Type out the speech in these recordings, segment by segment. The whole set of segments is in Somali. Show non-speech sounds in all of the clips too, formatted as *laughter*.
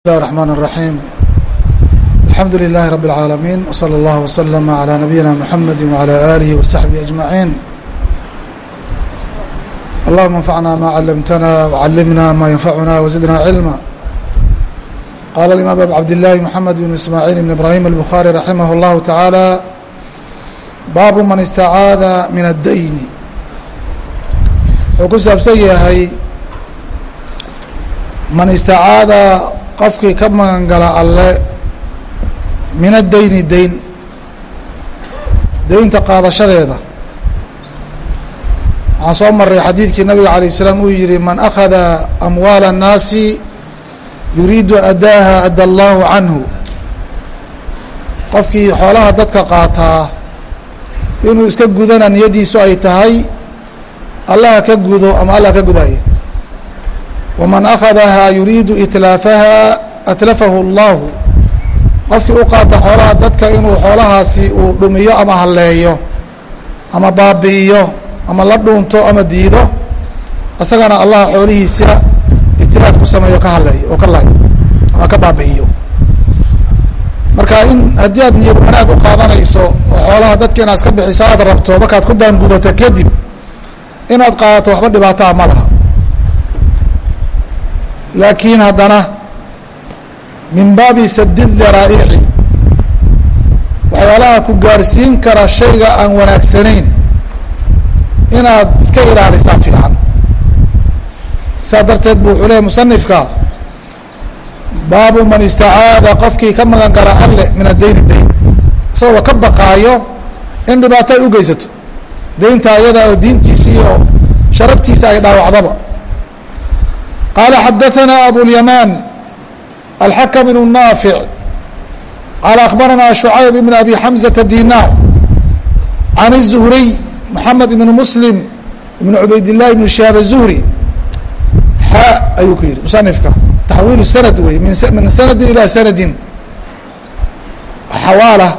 الله الرحمن الرحيم الحمد لله رب العالمين وصلى الله وسلم على نبينا محمد وعلى آله وصحبه أجمعين اللهم انفعنا ما علمتنا وعلمنا ما ينفعنا وزدنا علما قال الإمام أبو عبد الله محمد بن إسماعيل بن إبراهيم البخاري رحمه الله تعالى bاب من استعاaذ من الدين wuxuu ku saabsan yahay man istacaada qofkii ka magan gala alle min addayni dayn daynta qaadashadeeda waxaan soo maray xadiidkii nabiga alayه الsalaam uu yihi man akhada amwaala الnaasi yuriidu adaaha adda allahu canhu qofkii xoolaha dadka qaataa inuu iska gudana niyadiisu ay tahay allaha ka gudo ama allah ka gudaya waman akhadahaa yuriidu itlaafaha atlafahu اllahu qofkii u qaata xoolaha dadka inuu xoolahaasi uu dhumiyo ama halleeyo ama baabi'iyo ama la dhuunto ama diido isagana allah xoolihiisa itilaaf ku sameeyo ka halleeyo oo ka laayo ama ka baabi'iyo marka in haddii aad niyad wanaag u qaadanayso oo xoolaha dadka inaad iska bixiso aad rabto markaad ku daangudato kadib inaad qaadato waxba dhibaataa ma laha laakiin haddana min baabi sadi daraa'ici waxyaalaha ku gaarsiin kara shayga aan wanaagsanayn inaad iska ilaalisaa fiican. Saa darteed bu wuxuu leehay musanifka baabu man istacaada qofkii ka magan gala alle min addayni dayn isagoo ka baqaayo in dhibaato ay u geysato daynta ayada oo diintiisa iyo sharaftiisa ay dhaawacdaba qala xadaثna abulyamaan alxakm bn naafic qaala akhbarana shucayb ibn abi xamزata dinar can الzuhriy moxamed ibn muslim ibn cubayd الlahi ibn shihaab الzuhri xa ayuu ku yihi musanifka taxwiil sanad wey min sanadi ilى sanadin xawaala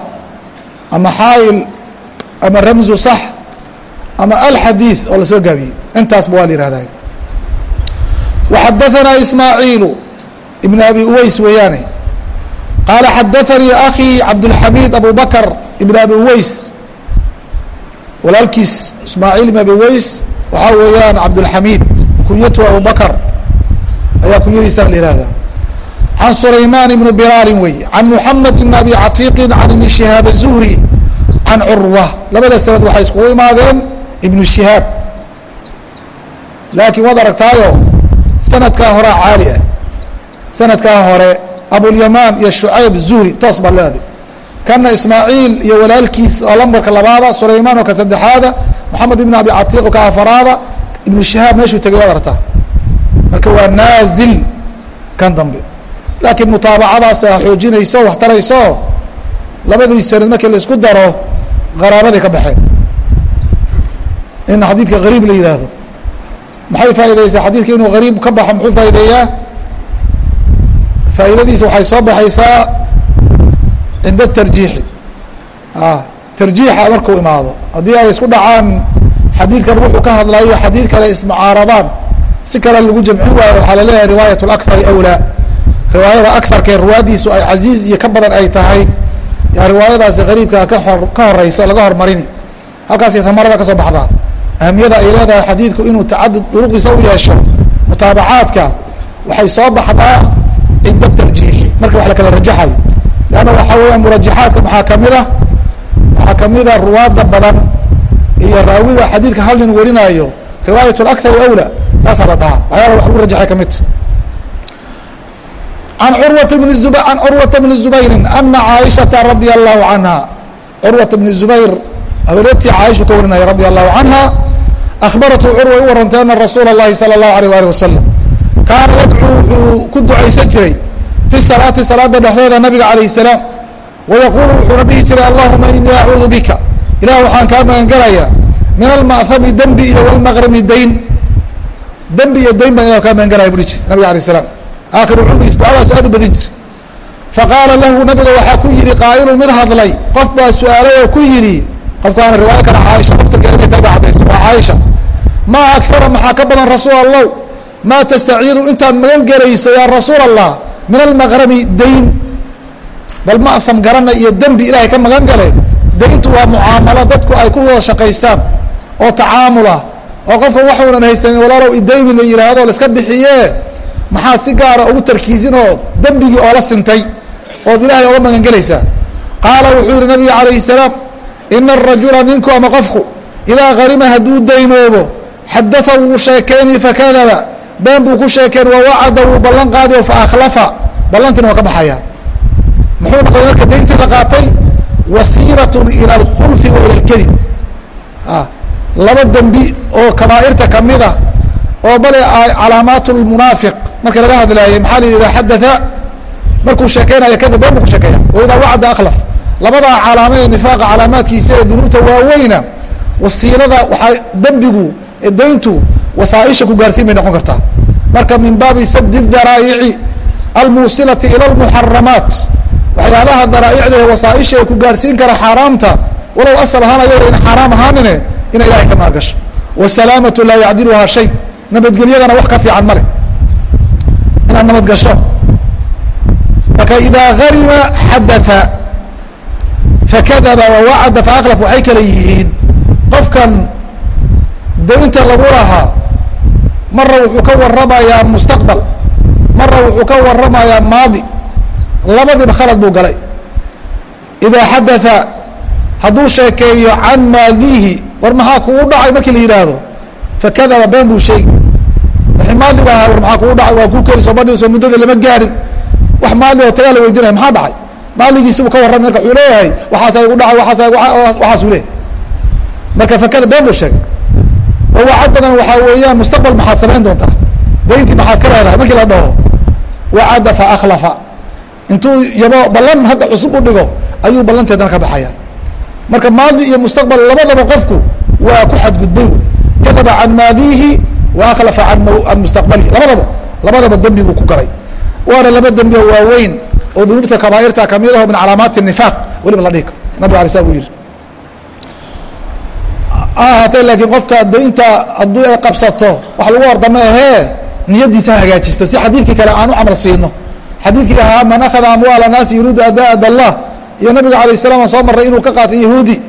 ama xaayil ama ramzu sax ama alxadiiث oo lasoo gaabiyey intaasba waa la yihahda وxadaثna ismaaعiil ibn abi uways weeyaane qaala xadaثanii akي cabdالxamid abu bakr ibn abi uways walaalkiis ismaaعiil ibn abi uways waxaa weeyaan cabdالxamid kunyatu abu bakr ayaa kunyadiisa la ihahda can sulayman ibn bilaali wey can mحamed ibn abi catiiqi can ibn shihaab الzuhri can curwa labada sanad waxay iskugu imaadeen ibn shihaab laakiin waad aragtaayo sanadkaa horea caali ah sanadkaa hore abulyamaan iyo shucayb zuhri toos baad leeday. Kana ismaaciil iyo walaalkiis oo lambarka labaada sulaymaan oo ka saddexaada moxamed ibn abi catiiq oo ka afaraada ibnu shihaab meeshuu tegay waad aragtaa. Marka waa naazil kan dambe. Laakiin mutaabacadaas a xoojinayso wax tarayso labadii sanad markii la daro qaraabaday ka baxeen. In xadiidka gariib la yidhaahdo maxay faaideysaa xadiidka inuu gariib ka baxo muxuu faa'ideeyaa faa'iidadiisa waxay soo baxaysaa cinda tarjiixi. Tarjiixa markuu imaado. Haddii ay isku dhacaan xadiidkan wuxuu ka hadlayo xadiid kale ismucaaradaan si kale lagu jamcin waayo waxaa la leeyahay riwaayat اlakari awlaa. Riwaayada akarkee ruwaadiisu ay casiiz iyo ka badan ay tahay. Yaa riwaayadaasi gariibka ka hor ka horeyso laga hormarini. Halkaasay tamarada ka soo baxdaa ahamiyada ay leedahay xadiidku inuu tacadud duruqiisa u yeesho mutaabacaadka waxay soo baxdaa cinda tarjiixi marka wax la kala rajaxayo leanna waxaa weeyaan murajaxaadka maxaa ka mid a waxaa kamida ruwaada badan iyo raawiga xadiidka hal nin warinaayo riwaayat اlakari awla taasaa la dhahaa. Waxyaala wax lagu rajaxay kamidta an curwata bn zub can curwata bni zubayri ana caaishata radia allahu canha curwata bni zubayr haberetii caaishu ka warinaya radi allahu akhbaratu curwa u warantay ana rasuula اllahi salى اllahu alيh ali wasalam kaana yadcuu wuxuu ku ducaysan jiray fi salaati salaada dhexdeeda nabiga alayh الsalaam wayaquulu wuxuuna dhihi jiray allahuma inii acuudu bika ilah waxaan kaa magan gelayaa min alma'hami dembi iyo wlmaqrami dayn dembi iyo dayn baan ilah kaa magan gelaya bu hi jir nabiga alayh الsalaam aakhiru cumrigiis ducadaas aad u badin jir faqaala lahu nabiga waxaa ku yihi qaa'ilu mid hadlay qof baa su-aalay oo ku yihi qofkaana riwaayo kale caaisha laftirkeeda inay tahay ba cadaysa waa caaisha maa akara maxaa ka badan rasuul allow maa tastaciidu intaad magan gelayso yaa rasuul allah min almaqrami dayn bal ma'ham garana iyo dembi ilahay ka magan gale. Dayntu waa mucaamalo dadku ay ku wada shaqaystaan oo tacaamula oo qofka waxuunan haysanin walaalow idaymi la yidhaahdo laiska bixiye maxaad si gaara ugu tarkiisin oo dembigii oola sintay ood ilaahay oga magan gelaysaa qaala wuxuu yihi nabiga calayhi salaam ina arajula ninku ama qofku idaa karima hadduu daymoobo xadaa wuu sheekeyni fakadaba been buu ku sheekeen wawacada wuu ballan qaadi o faakhlafa ballantiina waa ka baxaya muxuu noqday marka dayntii la qaatay wasiiratun ila alkhulfi wa ila lkedib laba dembi oo kabaairta kamida oo bale calaamaat lmunaafiq marka laga hadlaayay maxaa la yidhaha xadaa markuu sheekeynayo kadib been buu ku sheekeeya waidaa wacda akhlaf labadaa calaama ee nifaaqa calaamaadkiisa ee dunuubta waaweyna wasiilada waxaa dembigu dayntu wasaaisha ku gaarsiin bay noqon kartaa. Marka min baabi sadi daraa'ici almuusilati ila lmuxaramaat waxyaalaha daraaicda ee wasaaisha ee ku gaarsiin kara xaaraamta walow asal ahaan ayado in xaaraam ahaanine ina ilahay ka maargasho. Wasalaamatu laa yacdiluhaa shay. Nabadgelyadana wax ka fiican male inaad nabadgasho marka idaa harima xadaa fakadaba wawacada faakhlaf waxay kala yihiin qofkan daynta lagu lahaa marna wuxuu ka waramayaa mustaqbal marna wuxuu ka waramayaa maadi. Labadiiba khalad buu galay. Idaa xadaa hadduu sheekeeyo can maadihi war maxaa kugu dhacay markii la yidhaahdo? Fakadaba been buu sheegi wixii maadiga ahaa war maxaa kugu dhacay? Waa kuu keri soo muddada lama gaarin. Wax maali oo tagaa la weydinaya maxaa dhacay? Maaligiisi buu ka warramay marka wuxuu leeyahay waxaasa igu dhacay waaasa waxaasuu leeyahy marka fakada been buu sheegay wawacadadan waxaa weeyaan mustaqbal maxaad samayn doontaa. Dayntii maxaad ka leedahay markii la dhaho. Wacada fa akhlafa. Intuu yabo ballan hadda cusub u dhigo ayuu ballanteedana ka baxaya. Marka maadi iyo mustaqbal labadaba qofku waa ku xadgudbay wey kadaba can maadihi wa akhlafa can mustaqbalihi. Labadaba labadaba dembi buu ku galay. Waana laba dembi oo waaweyn oo dunuubta kabaairta ka mid aho min calaamaati nifaaq. Weliba la dhihi karo. Nabig alay slam yihi ahaatee laakiin qofka daynta hadduu ay qabsato wax lagu ordama ahee? Niyadiisa hagaajisto. Si xadiidkii kale aan u camal siino. Xadiidkii ahaa man akhada amwaala naasi yuriidu adaa dallah iyo nabiga alay salaam soo marray inuu ka qaatay yahuudi.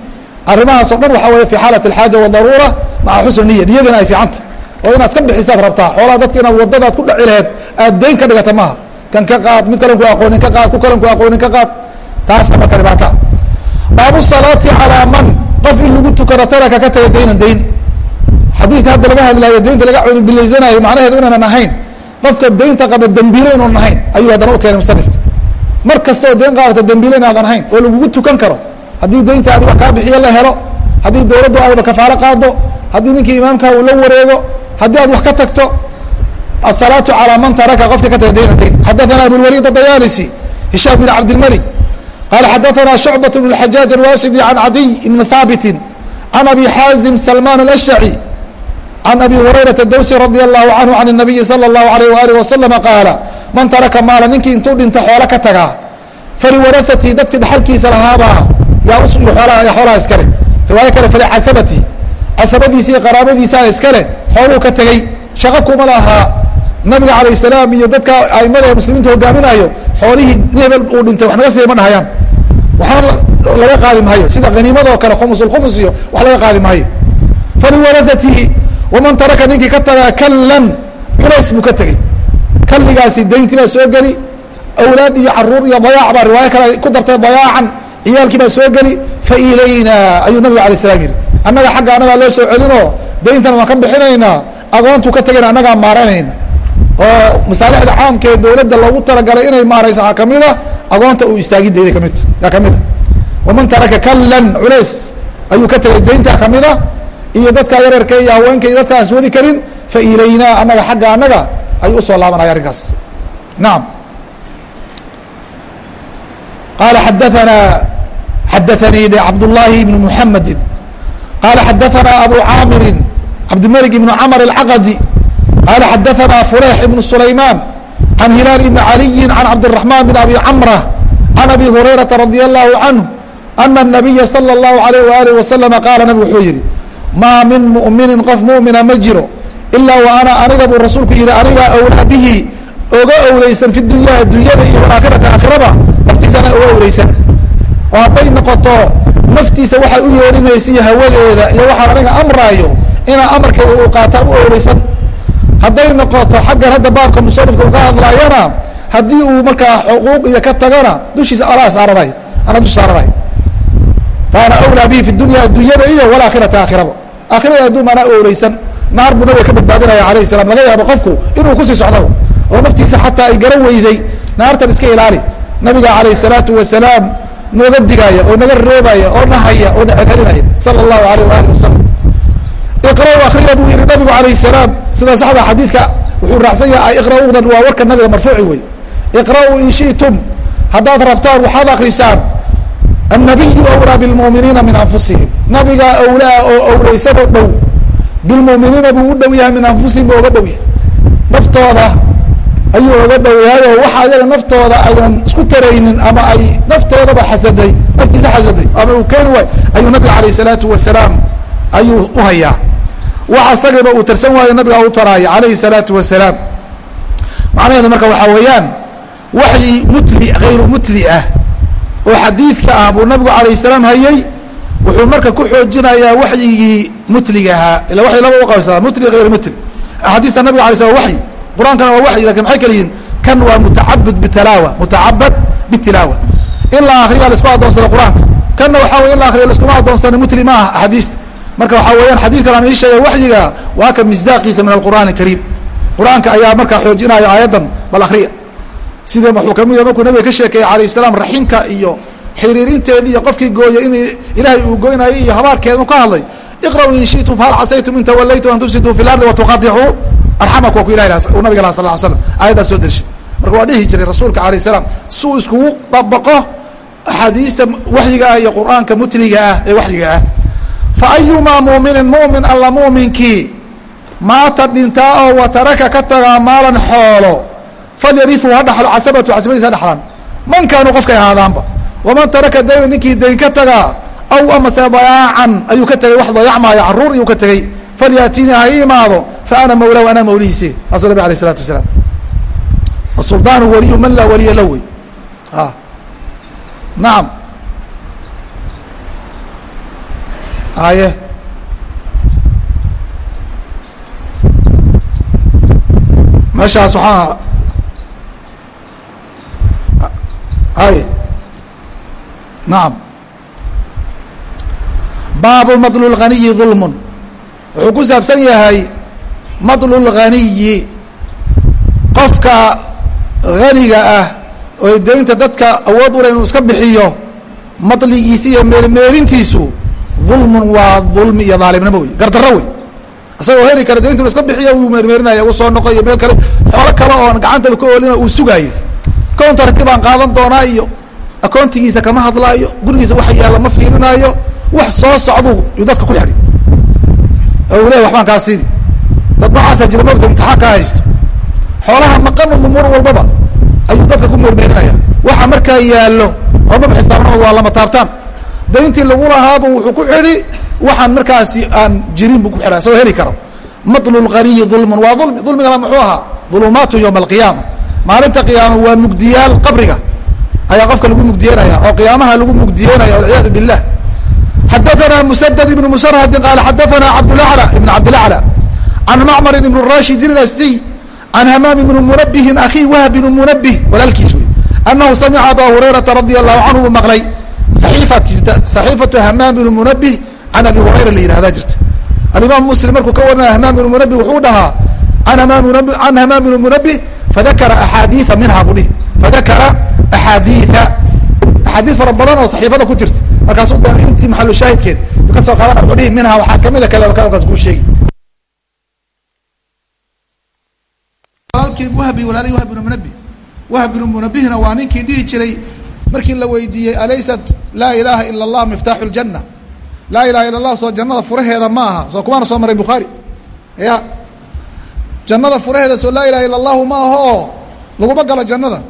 Arrimahaas o dhan waxaa weeye fi xaalat alxaaja wadaruura maca xusni niya niyadana ay fiicanta oo inaad ka bixisaad rabtaa. Xoolaha dadka inaad wadadaad ku dhaci laheed aad dayn ka dhigata maaha. Kan ka qaad mid kalan ku aqoonin ka qaad ku kalan ku aqoonin ka qaad. Taasna marka dhibaataa. Baabu salaati calaa man? Qof in lagu tukado taraka ka taga daynan dayn. Xadiidka hadda laga hadlaayo daynta laga cudubilaysanayo macnaheedu inaanan ahayn qofka daynta qaba dembiile inuunan ahayn ayuu haddana u keenay musanifka mar kastoo dayn qaadata dembiile inaadan ahayn oo lagugu tukan karo haddii daynta adi wax kaa bixiyo la helo haddii dawladdu ayba kafaalo qaado haddii ninkii imaamkaa uu la wareego haddii aad wax ka tagto asalaatu calaa man taraka qofka ka taga daynan dayn. Xadathana abulwaliid adayaalisi hishaam bin cabdilmalik qala xadaثna شhucbaة بن الxajaaج الwasidi عan cadiy بn haabiti عan abi xaazim salman الأshعي عan abi hurayraةa dawsi radي الlahu canhu عan الnabiyi salى الlahu عalيه وalih waslama qaala man taraka maala ninkii intuu dhinta xoolo ka tagaa faliwaraثatii dadkii dhaxalkiisa lahaabaa yaa xoolaha iskale riwaayo kale falicasabati casabadiisa iyo qaraabadiisaa iskale xooluu ka tegey shaqo kuma lahaa nabiga alayه الsalaam iyo dadka aimada ee muslimiinta hogaaminayo xoolihii hebel uu dhintay wax naga siiya ma dhahayaan waxna laga qaadi maayo. Sida haniimadoo kale khumusulkhumus iyo wax laga qaadi maayo. Faliwaraثatihi waman taraka ninkii ka tagaa kallan culays buu ka tegey. Kalligaasi dayntii baa soo geli awlaad iyo carruur iyo dayaac baa riwaayo kale ku dartay dayaacan ciyaalkii baa soo geli fa ilayna ayuu nabiga alay slam yihi annaga xagga annagaa loo soo celinoo dayntana waan ka bixinaynaa agoontuu ka tegayna annagaa maaranayna oo masaalixda caamka ee dawladda loogu talagalay inay maarayso waxaa ka mid a agoonta uu istaagidayda ka mid yaa ka mid a waman taraka kallan culays ayuu ka tegay daynta ka mid a iyo dadkaa yareerka iyo haweenka iyo dadkaas wadi karin fa ilaynaa annaga xagga annaga ayuu u soo laabanaya arrinkaas. Nacam qaala xadaana xadaanii cabdullaahi ibnu muxamedi qaala xadaana abu caamirin cabdimalik ibnu camr alcaqadi qaala xadaanaa fureyx ibnu sulaymaan can hilaal ibni caliyin can cabdiraxmaan bin abi camra can abi hurayrata radia allahu canhu ana anabiya sala allahu alayh waalih wasalama qaala nabigu wuxuu yidhi maa min mu'minin qof mu'mina ma jiro ilaa wa ana aniga buu rasuulku yidhi anigaa owlaa bihi oga owleysan fi dunya addunyada iyo aakhirata aakhiraba naftiisana oga owleysan oo hadday noqoto naftiisa waxay u yeelinaysa iyo hawadeeda iyo waxaan aniga amraayo inaa amarkeeda uu qaataan u owleysan hadday noqoto xaggan hadda baabka musanifka uga hadlaayana haddii uu markaa xuquuq iyo ka tagana dushiisa alaa saaranay ana dush saaranay faana awlaa bihi fi dunya addunyada iyo walaakhirata aakhiraba. Aakhirada adduun maanaa owleysan naar buu nabiga ka badbaadinaya alayh salam laga yaabo qofku inuu ku sii socdaba oo naftiisa xataa ay garan weyday naartan iska ilaali. Nabiga alayh salaatu wasalaam nooga digaya oo naga reebaya oo nahaya oo nacegelinaya sala allahu alayh waali wasalam iqra akriya buu yihi nabigu alayh salaam. Sida saxda xadiidka wuxuu raacsan yahay iqra'uudan waa warka nabiga marfuuci wey iqra'uu in shitum. Haddaad rabtaan waxaad akrisaan annabiyu awlaa bilmuuminiina min anfusihim. Nabigaa awlaa oo owleysanoo dhow bilmuuminiina buu u dhow yahay min anfusihim buu oga dhow yahay. Naftooda ayuu oga dhow yahay waxa ayaga naftooda aynan isku taraynin ama ay naftoodaba xasaday naftiisa xasaday ama uu keeni waay ayuu nabiga alayh salaatu wasalaam ayuu uhayaa wax asagiiba uu tarsan waayo nabiga u taraaya alayhi salaatu wasalaam. Macnaheedu marka waxaa weeyaan waxyi mutli hayru mutli ah oo xadiidka ah buu nabigu alayh salaam hayay wuxuu marka ku xoojinayaa waxyigii mutligahaa ila way laba u qabsadaa mutli hayr mutli. Axaadiista nabiga alay slam waxyi. Qur'aankana waa waxyi laakiin maxay kala yihiin kan waa mutacabad bitilaawa mutacabad bitilaawa in la akriya la isku adoonsado qur'aanka. Kanna waxaa wey in la akriya laiskuma adoonsano mutli ma ah axaadiista marka waxaa weeyaan xadiidkan aan ii sheegay waxyiga waa ka misdaaqiisa min alqur'aan alkariim. Qur'aanka ayaa markaa xoojinaya aayaddan bal akriya sida wuxuu ka mid yaha markuu nabiga ka sheekeeyey alayh salaam raximka iyo xiriirinteedi iyo qofkii gooya in ilaahay uu goynayay iyo habaarkeedu ka hadlay iqra'uu in shitum fahal casaytum in tawallaytum an tufsiduu fi lardi watuqadicuu arxamaku waa ku ilahi uu nabiga lah sal l slam aayaddaas soo dershay marka waa dhihi jiray rasuulka alayh salaam si uu iskugu dabaqo axaadiista waxyiga ah iyo qur'aanka mutliga ah ee waxyiga ah fa ayumaa muuminin mumin alla muuminkii maata dhintaa oo wataraka ka tagaa maalan xoolo. Falyariu ha dhaxlo casabatu casabadiis ha dhaxlaan. Man kaanuu qofkay ahaadaanba waman taraka dayna ninkii dayn ka tagaa aw amase dayaacan ayuu ka tegay wax dayacmaayo carruur iyuu ka tegey falyaatinii ha ii fa ana mawlah anaa mawlihiise saasuu nabig alayh isalatu wasalaam. Asuldaanu waliyu man laa waliya lah wey a nacam aye meeshaas waxaa ay nacam baabu madlu lganiyi dulmun wuxuu ku saabsan yahay madlu lganiyi qofka haniga ah oo deynta dadka awood ule inuu iska bixiyo madligiisi iyo meermeerintiisu dulmun waa dulmi iyo daalimnimo wey gardarro wey isagoo heli kara deyntu iska bixiyo wuu meermeerinaya u soo noqo meel kale. Xoolo kale oon gacantaba ka oolina uu sugaayo. Countarti baan qaadan doonaa iyo akoontigiisa kama hadlaayo gurigiisa waxa yaalla ma fiirinaayo wax soo socdu yuu dadka ku xidhi. Le waxbaan kaa siini. Dad noocaasa jira mogta imtixaan kaa haysto. Xoolaha maqan umur walbaba. Ayuu dadka ku meermeerinaya waxa markaa yaallo oo maba waa lama taabtaan dayntii lagu lahaabu wuxuu ku xidhi waxaan markaasi aan jirin buu ku xidha soo heli karo. Matlu lqaniyi dulmun waa ulmi dulmigana muxuu ahaa? Ulumaatu yowma alqiyaama maalinta qiyaama waa mugdiyaal qabriga. Ayaa qofka lagu mugdiyeynaya oo qiyaamaha lagu mugdiyeynaya walciyaadu billah. Xadaana musadad ibnu musarhadin qaala xadaana cabdlacla ibn cabdilacla can macmar ibn rashidin alasdiy can hamaam ibni munabihin akii wahb ibnu munabih walaalkiis wey anahu samica aba hurayrata radia allahu canhu uu maqlay صaxiifatu hamaam ibn munabih can abi hurayra la yihahdaa jirta. Alimaam muslim markuu ka warinaya hamaam ibn munabih wuxuu dhahaa an hamaam ibn munabih fadakara axaadiia minha buu dhihi. Fadakara axaadiia axaadiis fara badan oo saxiifada ku jirta. Markaasu intii maxalu shaahidkeed u ka soo qaadana wuxuu dhihi minha waxaa kamida kada kaas kuu sheegi. Walaalkii wahbi walaalihii wahb ibnu munabi wahb ibnu munabihna waa ninkii dhihi jiray markii la weydiiyey alaysat laa ilaha ila allah miftaaxu ljana laa ilaha ila allah soo jannada furaheeda ma aha. Soo kumaana soo maray bukhaari ya jannada furaheeda soo laa ilaha ila allahu ma aha laguma galo jannada.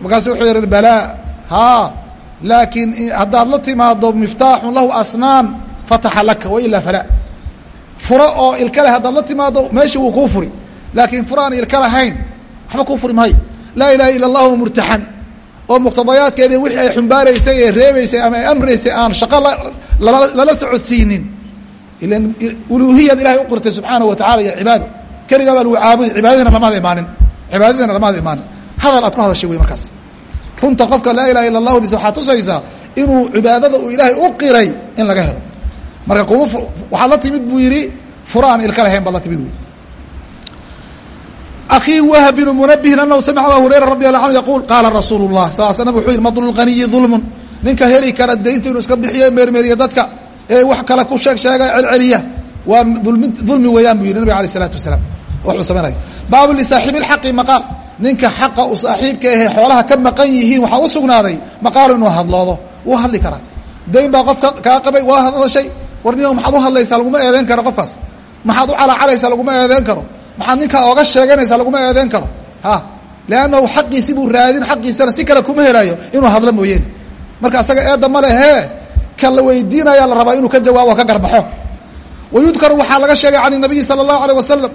Markaasu wuxuu yihi balaa ha laakiin haddaad la timaado miftaaxun lahu asnaan fataxa laka wailaa falaa. Furo oo ilka haddaad la timaado meeshii wuu kuu furi. Laakiin furo aan ilka lahayn waxba kuu furi maayo. Laa ilaha ila allahu murtaxan oo muqtadayaadkeedii wixii ay xumbaaraysay ee reebaysay ama ay amraysay aan shaqo lala socodsiinin. Ilan uluhiyad ilahay u qirtay subxaanahu wa tacala iyo cibaado keligaa baa lagu caabudi cibaadadina lamaada imaanin. Cibaadadina lamaada imaanin. Hadal aad ku hadashay wey markaas. Runta qofka laa ilaha illa allahdiisa waxaa tusaysaa inuu cibaadada uu ilaahay u qiray in laga helo. Marka kuma waxaad la timid buu yidhi fura aan ilka lahayn baad la timid wey akii wahb bnu munabihin anahu samica aba hurayra radi allahu anhu yaquul qaala rasuulu llah sal slam wuxuu yihi madlu lganiyi dulmun ninka heli kara daynta inuu iska bixiye meermeeriya dadka ee wax kale ku sheeg sheega celceliya waa dulmi weeyaan buu yihi nabig alayh isalaatu wasalaam wuxuu samaynayo baabu lisaaxibi lxaqi maqaal ninka xaqa u saaxiibka ahe xoolaha ka maqan yihiin waxaa u sugnaaday maqaalu inuu hadloodo wuu hadli karaa dayn baa qofka kaa qabay waa hadashay warniyo maxaad u hadlaysaa laguma eedeyn karo qofkaas maxaad u calaacalaysaa laguma eedeyn karo maxaad ninkaa ooga sheeganaysaa laguma eedeyn karo? Ha. Leannahu xaqiisi buu raadin xaqiisana si kale kuma helayo inuu hadlo mooyeene marka asaga eedda ma le hee ka la weydiinaya la rabaa inuu ka jawaabo ka garbaxo. Wayudkaru waxaa laga sheegay can nabiyi sala allahu alayh wasalam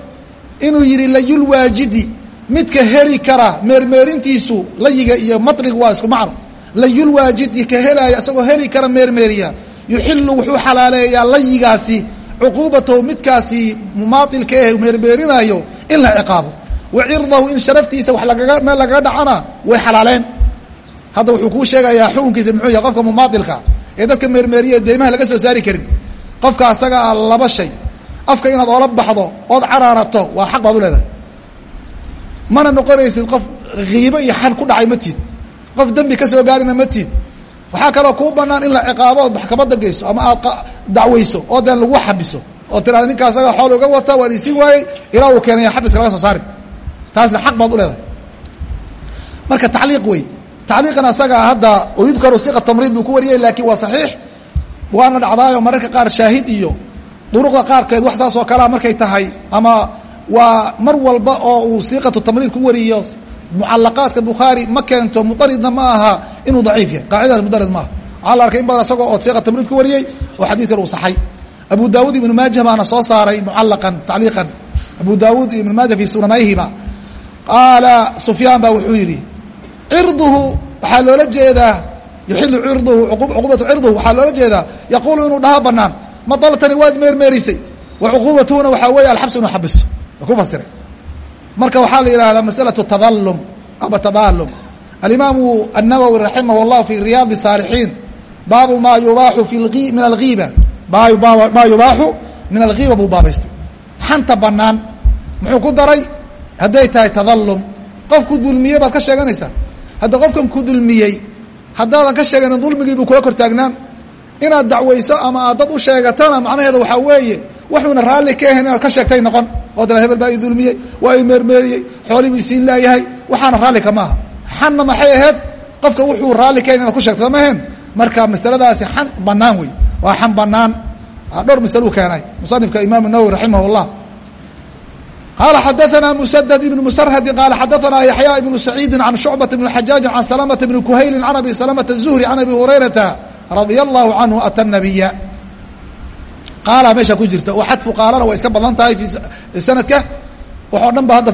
inuu yihi layulwaajidi midka heli kara meermeerintiisu layiga iyo matriga waa isku macno. Layulwaajidi ka helaya isagoo heli kara meermeeriya. Yuxilu wuxuu xalaaleeyaa layigaasi cuquubatahu midkaasi mumaailka eh meermeerinaayo in la ciqaabo. Wa cirdahu in sharaftiisa wa lagaga meel lagaga dhacana way xalaaleen. Hadda wuxuu kuu sheegayaa xukunkiisa muxuu yahay qofka mumaailka ee dadka meermeeriya deymaha laga soo saari karin. Qofka asaga a laba shay. Afka inaad oola baxdo ood caraarato waa xaq baad u leedahay. Mana noqonaysid qof kiibo iyo xan ku dhacay ma tiid qof dembi ka soo gaarina ma waxaa kaloo kuu banaan in la ciqaabo ood maxkamadda geyso ama aad dacweyso oo deen lagu xabiso oo tiraada ninka asaga xool uga wata waan isiin waayey ilaa uu keenaya xabiska laga soo saari taasna xaq baad u leedahay. Marka tacliiq wey tacliiqan asaga hadda yudkaru siqa tamriid buu ku wariyay laakiin waa saxiix. Waana dhacdaayo mararka qaar shaahid iyo duruqda qaarkeed wax saas oo kalea markay tahay ama waa mar walba oo uu siiqatu tamriid ku wariyo mucalaqaadka bukhaari ma keento mudaridna ma aha inuu daciif yahay. Qaacidadaas mudarid maaha waxaa la arkay in badan isagoo oo siiqa tamriid ku wariyey oo xadiidkan uu saxay. Abu daawuud ibnu maajah baana soo saaray mucalaqan tacliiqan. Abu daawuud ibnu maaja fii sunanayhima qaala sufyaan baa wuxuu yidhi cirduhu waxaa loola jeedaa yuxilu cirduhu cuqubatu cirduhu waxaa loola jeedaa yaquulu inuu dhaha banaan madaltani waad meermeerisay wa cuquubatuhuna waxaa weeye alxabsu inuu xabiso ku fasiray marka waxaa la yihahdaa masalaة tadalum ama tadalum alimaamu الnawowi raximah اllah fi riyaadi saalixiin baabu ma yubaaxu fi min alhiiba maa yubaaxu min alghiiba buu baabaystay xanta banaan muxuu ku daray hadday tahay tadalum qofku dulmiye baad ka sheeganaysaa hadda qofkan ku dulmiyey haddaadan ka sheeganin dulmigii buu kula kor taagnaan inaad dacweyso ama aad dad u sheegatana macnaheeda waxaa weeye wuxuuna raalli ka ahayn inaad ka sheegtay noqon oo dana hebel baa i dulmiyey waa i meermeeriyey xoolii bu isiin laayahay waxaana raallika maaha. Xanna maxay ahayd? Qofka wuxuu raalli kayn inaad ku sheegto maheen marka masaladaasi xan banaan wey waa xan banaan dhowr masaluu keenay. Musanifka imaamu nawowi raximah llah qaala xadaanaa musadad ibnu musarhadi qaala xadaanaa yaxyaa ibnu saciidin can shucbata bni xajaaji can salamata bni kuhaylin can abi salamata zuhri can abi hurayrata radia allahu canhu ata nabiya qaala meesha ku jirta xadfu qaalana way iska badan tahay fi sanadka waxoo dhan ba hadda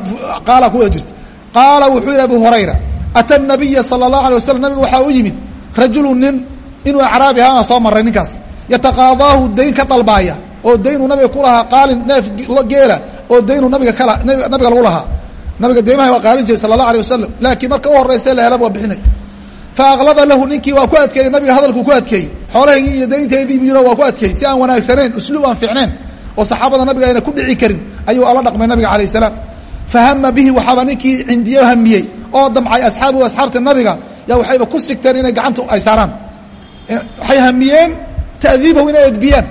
qaala ku wada jirta. Qaala wuxuu yihi abu hurayra ata nabiya sala allahu alay wasalam nabigu waxaa u yimid rajulu nin inuu acraabi ahaana soo maray ninkaas yataqaadaahu dayn ka dalbaaya oo daynuu nabiga kulahaa qaalin neef geela oo daynuu nabiga kala nabiga lagu lahaa. Nabiga deymaha waa qaalin jiray sala allah alay laakiin marka u horeysa la hela waa bixinay faaqlada lahu ninkii waa ku adkeeyey nabiga hadalkuu ku adkeeyey. Xoolahaygii iyo daynteedii waa ku adkeeyey. Si aan wanaagsaneen usluub aan fiicneen oo saxaabada nabiga ayna ku dhici karin ayuu ala dhaqmay nabiga alayh salaam. Fahama bihi waxaaba ninkii cindiyo hamiyey oo damcay asxaabuhu asxaabta nabiga yaa waxayba ku sigteen inay gacanta ay saaraan. Waxay hamiyeen ta'diibahu inay edbiyaan.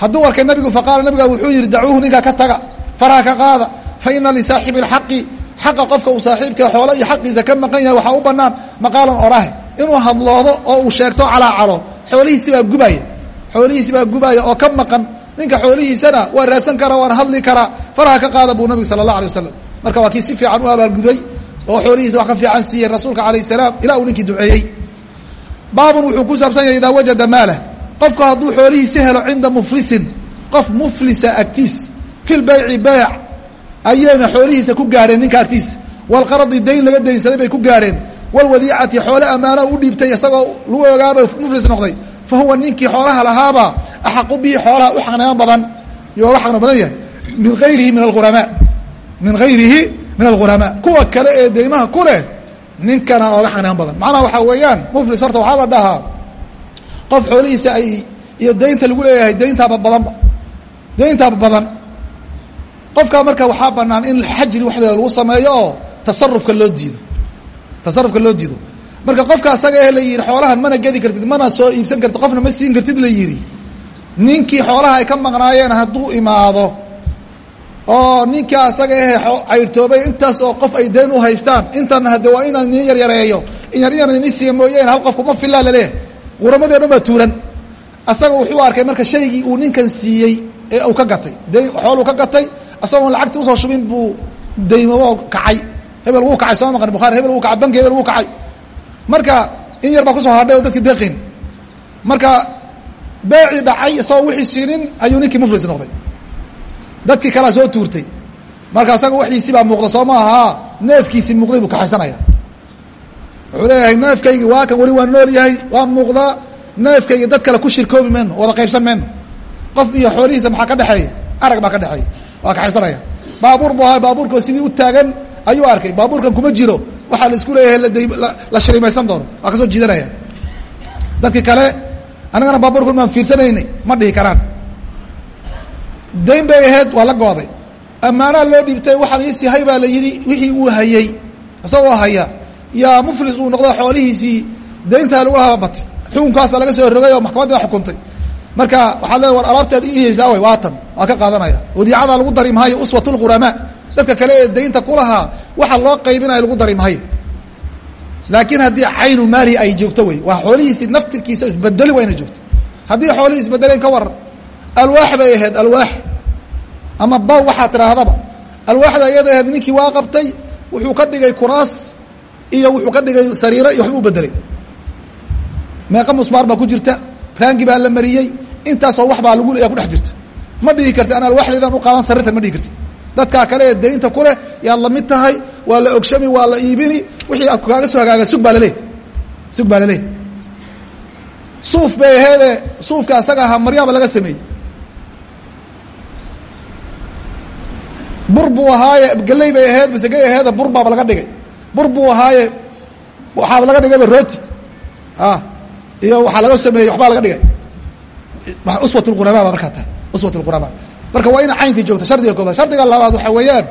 Hadduu arkay nabigu faqaala nabiga wuxuu yihi dacuuhu ninkaa ka taga faraha ka qaada fa ina lisaaxibi اlxaqi xaqa qofka uu saaxiibka xoolo iyo xaqiisa ka maqan yahay waxaa u banaan maqaalan orahe inuu hadloodo oo uu sheegto calaacalo. Xoolihiisi baa gubaya xoolihiisi baa gubaya oo ka maqan. Ninka xoolihiisana waa raadsan karaa waana hadli karaa faraha ka qaada buu nabigu sala اlah alay wasalam marka waa kii si fiican u abaalguday oo xoolihiisa wax ka fiican siiyey rasuulka alayh salaam ilaa uu ninkii duceeyey. Baabun wuxuu ku saabsan yahay idaa wajada maalah qofku hadduu xoolihiisi helo cinda muflisin qof muflisa agtiis. Fi lbayci bayc ayayna xoolihiisa ku gaadheen ninka agtiisa walqaradi dayn laga daynsaday bay ku gaadheen walwadiicati xoole ammaano u dhiibtay isagoo lagu ogaaba muflis noqday. Fa huwa ninkii xoolaha lahaaba axaqu bihi xoolaha u xaqnimo badan. Yo uga xaqnimo badan yahay. Min ayrihi min auramaa min hayrihi min alghuramaa kuwa kale ee deymaha ku leh ninkana oga xaqnimo badan. Macnaha waxaa weeyaan muflis horta waxaa la dhahaa qof xoolihiisa ay iyo daynta lagu leeyahay dayntaaba badanba dayntaaba badan qofka marka waxaa banaan in xajri waxdeeda lagu sameeyo oo loo diido. Tasarufka loo diido. Marka qofka asaga eh la yihi xoolahan mana gedi kartid mana soo iibsan kartid qofna ma siin kartid la yihi ninkii xoolaha ay ka maqnaayeen hadduu imaado oo ninka asaga ehe cayrtoobay intaas oo qof ay dayn u haystaan intana hade waa inaan nin yaryareeyo in yar yar ini siiya mooyeen hal qof kuma filaa la leeyahay quramadii o dhan baa tuuran. Asaga wuxuu arkay marka shaygii uu ninkan siiyey ee uu ka gatay. Xooluu ka gatay asagoon lacagti u soo shubin buu daymamo kacay. Hebel wuu kacay soo maqan bukhari. Hebel wuu kacay banki hebel wuu kacay. Marka in yar baa ku soo hadhay oo dadki deqin marka beecii dhacay isagoo wixii siinin ayuu ninkii muflis noqday. Dadkii kalea soo tuurtay. Marka asaga waxiisii baa muuqda soo maaha neefkiisii muuqday buu kaxaysanaya. Wuxuu leeyahay neefkaygi waa kan weli waa nool yahay waa muuqdaa neefkaygi dad kale ku shirkoobi mayno wada qaybsan mayno qof iyo xoolihiisa maxaa ka dhexeeya? Arag baa ka dhexeeya waa kaxaysanaya baabuur bu ahaa baabuurkao sidii u taagan ayuu arkay. Baabuurkan kuma jiro. Waxaa la isku leeyahay la shirimaysan doono. Waa ka soo jiidanaya. Dadki kale annagana baabuurkan maan fiirsanaynay. Ma dhihi karaan. Dayn bay ahayd waa la gooday ammaanaa loo dhiibtay waxaan iisii hay baa la yidhi wixii uu hayey isagoo haya. Yaa muflis uu noqdo xoolihiisii dayntaa lagu lahaa batay xukunkaasa laga soo rogay oo maxkamaddii baa xukuntay marka waxaad leeda war alaabteed ihaysaa way waatan waa ka qaadanaya. Wadiicadaa lagu dari maayo uswat lquramaa dadka kale ee daynta ku lahaa waxa loo qaybinayo lagu dari maayo laakiin haddii caynu maalihi ay joogto wey waa xoolihiisii naftirkiisa isbedeli waa joogto. Haddii xoolihii isbedeleen ka waran alwaax bay ahayd alwaax. Ama baw waxaa tidhaahdaba alwaaxda iyada ahayd ninkii waa qabtay wuxuu ka dhigay kuraas iyo wuxuu ka dhigay sariiro iyo waxba bedelay meeqa musmaar baa ku jirta raangi baa la mariyey. Intaasoo wax baa lagu leeya ku dhex jirta. Ma dhihi karti an alwaxdeedan u qaadan sarirtan ma dhihi karti dadkaa kale ee daynta ku leh yaad la mid tahay waa la ogshami waa la iibini. Wixii aad kaaga soo hagaaga sug baa laleehy sug baa laleehy suuf bay aheedee suufka asaga ahaa maryaaba laga sameeyey. Bur buu ahaaye geley bay aheed masegey aheede bur baaba laga dhigay. Bur buu ahaaye waxaaba laga dhigayba rooti. A iyo waxaa laga sameeyey waxbaa laga dhigay. Uswat lqurama baa markaa tahay uswat lqurama marka waa ina cayntii joogta shardiga koobaad. Shardiga labaad waxaa weeyaan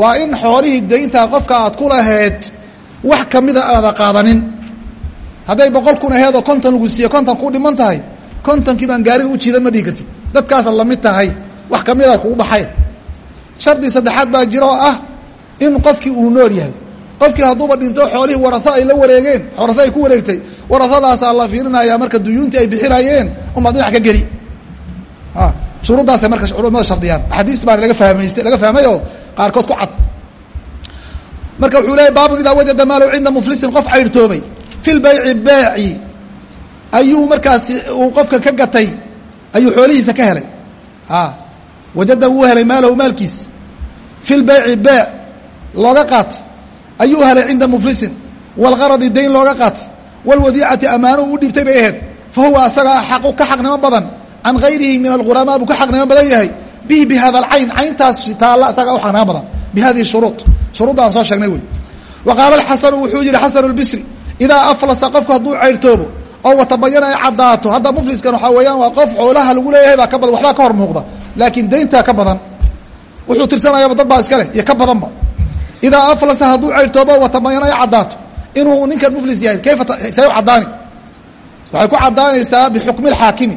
waa in xoolihii dayntaa qofka aad ku laheed wax kamida aada qaadanin. Hadday boqol kun aheed oo konton lagu siiye konton ku dhiman tahay kontonkii baan gaariga u jiidan ma dhihi kartid. Dadkaasa la mid tahay wax kamidaad kugu baxay. Shardi saddexaad baa jira ah in qofkii uu nool yahay. Qofkii hadduuba dhinto xoolihii warao ay la wareegeen warao ay ku wareegtay warahadaasaa la fiirinaya marka duyuuntii ay bixinayeen umaa dhinac ka geli. Shuruuddaasay marka culamada shardiyaan. Axaadiis baan laga fahmaysta laga fahmay oo qaarkood ku cad. Marka wuxuu leeyay baabun idaa wajada maalow cinda muflisin qof cayrtoobay. Fi lbayci beeci ayuu markaasi uu qofka ka gatay ayuu xoolihiisa ka helay. Wajada wuu helay maalahu maalkiis. Fi lbayci beec looga qaatay ayuu helay cinda muflisin. Walgaradi dayn looga qaatay walwadiicati amaanuhu u dhiibtay bay ahayd fa huwa asaga xaqu ka xaqnimo badan can gayrihi min alghuramaa buu ka xaqnimo badan yahay bihi bi hada alcayn cayntaas taalla asaga u xaqnimo badan bi hadihi shuruud shuruudda aan soo sheegnay wey wa qaala xasanu wuxuu yihi xasanu lbisri idaa aflasa qofku hadduu cayrtoobo oo watabayana ay caddaato hadda mufliskan waxaa weeyaan waa qof xoolaha lagu leeyahay baa ka badan waxbaa ka hor muuqda laakiin dayntaa ka badan wuxuu tirsanayaba dad baa iska leh iyo ka badanba idaa aflasa hadduu cayrtoobo watabayana ay caddaato inuu ninkan muflis yahay kayfa say u caddaani? Waxay ku caddaanaysaa bixukmi lxaakimi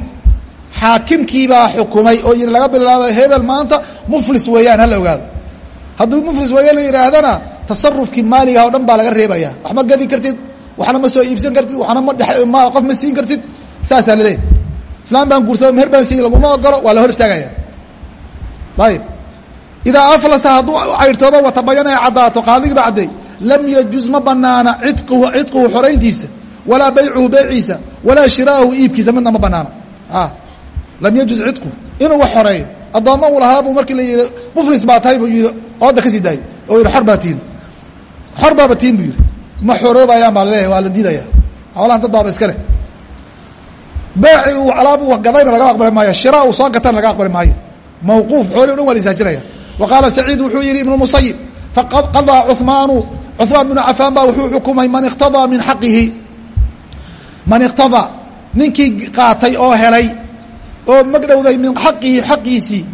xaakimkiibaa xukumay oo yidhi laga bilaabo hebel maanta muflis weeyaan hala ogaado. Hadduu muflis weeyaan la yidhaahdana tasarufkii maaligaha o dhan baa laga reebaya wax gadi kartid waxna ma soo iibsan kartid waxna ma ma qof ma siin kartid. Saasaa laleeyahy islaam baan guursado meher baan siiy laguma ogolo waa la hor istaagaya ayib idaa aflasa hadduu cayrtoobo watabayana ay caddaato qaadigii ba cadday lam yajuz ma banaana cidquhu cidquhu xorayntiisa walaa baycuhu beyciisa walaa shiraahu iibkiisa midna ma banaana. Lam yajuz cidquhu inuu wax xoreeyo. Addoomma uu lahaa buu markii la yihi muflis baa tahay buu yihi ooda ka sii oo yihi xor baa tihin xor baaba tiin ma xoroobayaan baa la leeyahay waa la diidaya xoolahan dad baaba iska leh. Laga aqbali maayo shira uu soo laga aqbali maayo. Mawquuf xooli o dhan waa la isaajinaya wa qaala saciid wuxuu yihi cuثmaan bnu cafaan baa wuxuu xukumay man iqtadaa min xaqihi. Man iqtadaa ninkii qaatay oo helay oo magdhowday min xaqihi xaqiisii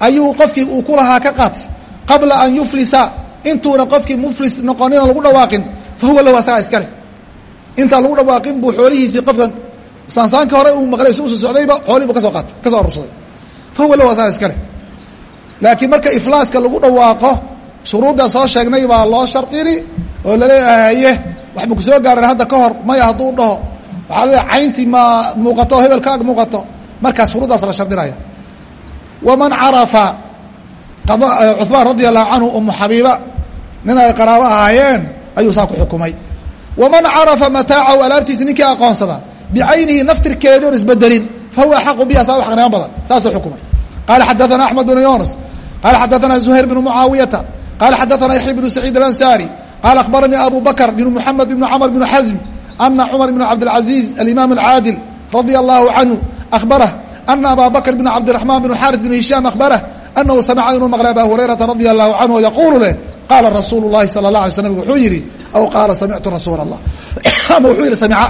ayuu qofkii uu ku ka qaatay qabla an yuflisa. Intuuna qofkii muflis noqonina lagu dhawaaqin fa lahu asagaa iska leh. Intaan lagu dhawaaqin buu xoolihiisii qofkan saansaanka hore uu maqlay si usu socdayba xoolihii buu ka soo qaatay ka soo arursaday fa lahu asagaa iska leh. Laakiin marka iflaaska lagu dhawaaqo shuruudda soo sheegnay baa loo shardini oo la leeyahay haye waxba ku soo gaareen hadda ka hor maya hadduu dhaho. Waxaa leeyahay cayntii ma muuqato hebel ka ag muuqato. Markaas shuruuddaas la shardinaya waman carafa eh, cuhmaan radia allahu canhu umu xabiiba nin ay qaraabo ahaayeen ayuu saa ku xukumay. Waman carafa mataacahu alaabtiisa ninkii aqoonsada bicaynihi naftirkeedi isbedelin. Fahuwa xaqu biha saa wax qaniman badan saasuu xukumay. Qaala xadaana axmed bnu yuunus qaala xadaana zuhayr bnu mucaawiyata qaala xadaثana yaxya bn saciid alansaari qaala akhbaranii abu bakr bn muxamed bn camr bn xasm ana cumar bn cabdilcaziiz alimaam alcaadil radia allahu canhu akhbarah ana aba bakr bn cabdiraxman bn xaris bn hishaam akhbarah anahu samica inuu maqlay aba hurayrata radia allahu canhu yaquulu leh qaala rasuulu lahi sala la alay slam wuxuu yihi aw qaala samictu rasuula allah ama wuxuu yihi samica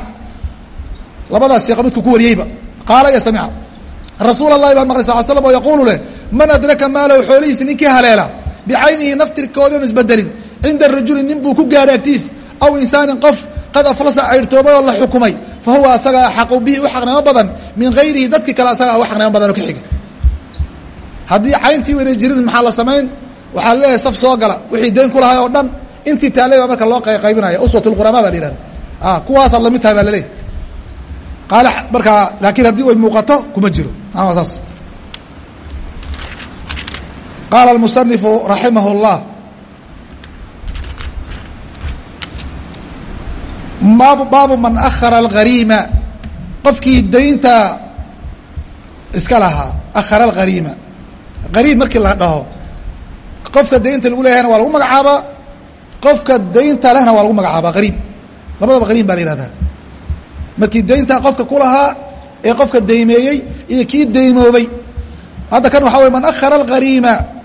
labadaas siiqa midku ku wariyeyba qaala iyo samica rasuul allahi baan maqlay sal slam oo yaquulu leh man adraka maalahu xoolihiisi ninkii haleela bicaynihi naftirkoodi on isbedelin cinda rajuli nin buu ku gaadhay agtiis aw insaanin qof qad aflasa cayrtoobay oo la xukumay fa huwa asaga axaqu bihi u xaqnimo badan min gayrihi dadkii kale asaga u xaqnimo badan oo ka xiga haddii cayntii wayna jirin maxaa la samayn waxaa leeyahay saf soo gala wixii dayn ku lahay oo dhan intii taalay baa marka loo qaybinaya uswat lqurama baa la yihahda kuwaasaad la mid tahay baa laleeyahy qaale markaa laakiin haddii way muuqato kuma jiro saas qaala almusanifu raximah اllah baabu man akhara alghariima qofkii daynta iska lahaa akhara alghariima gariib markii la dhaho qofka daynta lagu leeyahayna waa lagu magacaabaa qofka daynta lehna waa lagu magacaabaa gariib labadaba gariib baa la yihahdaa markii daynta qofka ku lahaa ee qofka daymeeyey iyo kii daymoobay hadda kan waxaa wey man akhara alghariima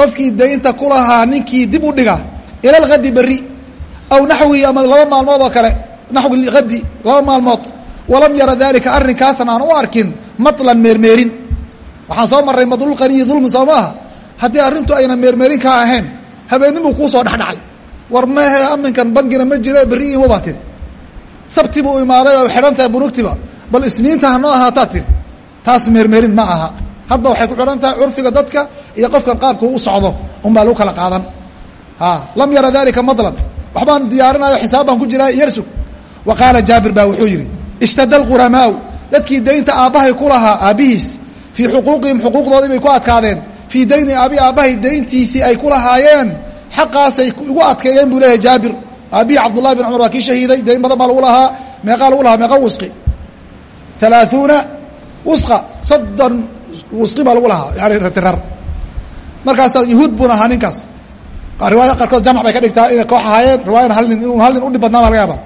qofkii daynta ku lahaa ninkii dib u dhiga ila algadi berri aw naxwihi ama laba maalmood oo kale naxwi hadi laba maalmood walam yara dalika arrinkaasna aan u arkin matlan meermeerin. Waxaan soo marray madlulqaniyi dulmi soo maaha haddii arrintu ayna meermeerin ka ahayn habeenimuu kuu soo dhexdhacay. War mehe aminkan bangina ma jire berri ima baa tiri. Sabti buu imaaday oo xidhan bunugtiba bal isniinta hanoo ahaataa tiri. Taas meermeerin ma aha hadba waxay ku xidhan tahay curfiga dadka iyo qofkan qaabka u socdo un baa lagu kala qaadan. Lam yara dalika madlan. Waxbaan diyaarinayo xisaab baan ku jiraa yarsug wa qaala jaabir baa wuxuu yidhi ishtada alquramaau dadkii daynta aabbahay ku lahaa aabbihiis fii xuquuqihim xuquuqdoodii bay ku adkaadeen. Fii dayni abi aabbahay dayntiisii ay ku lahaayeen xaqaasay igu adkeeyeen buu leeyahay jaabir. Aabbihii cabdullahi bin cumar waa kii shahiiday dayn badan baa lagu lahaa meeqaa lagu lahaa meeqa wusqi. Halaaثuuna wusqa soddon wusqi baa lagu lahaa yani ratirar. Markaasaa yuhuud bun ahaa ninkaas. Riwaaya qaarkood jamc bay ka dhigtaa inay koox ahaayeen riwaayana hal nin inuu hal nin udhib badnaa baa laga yaaba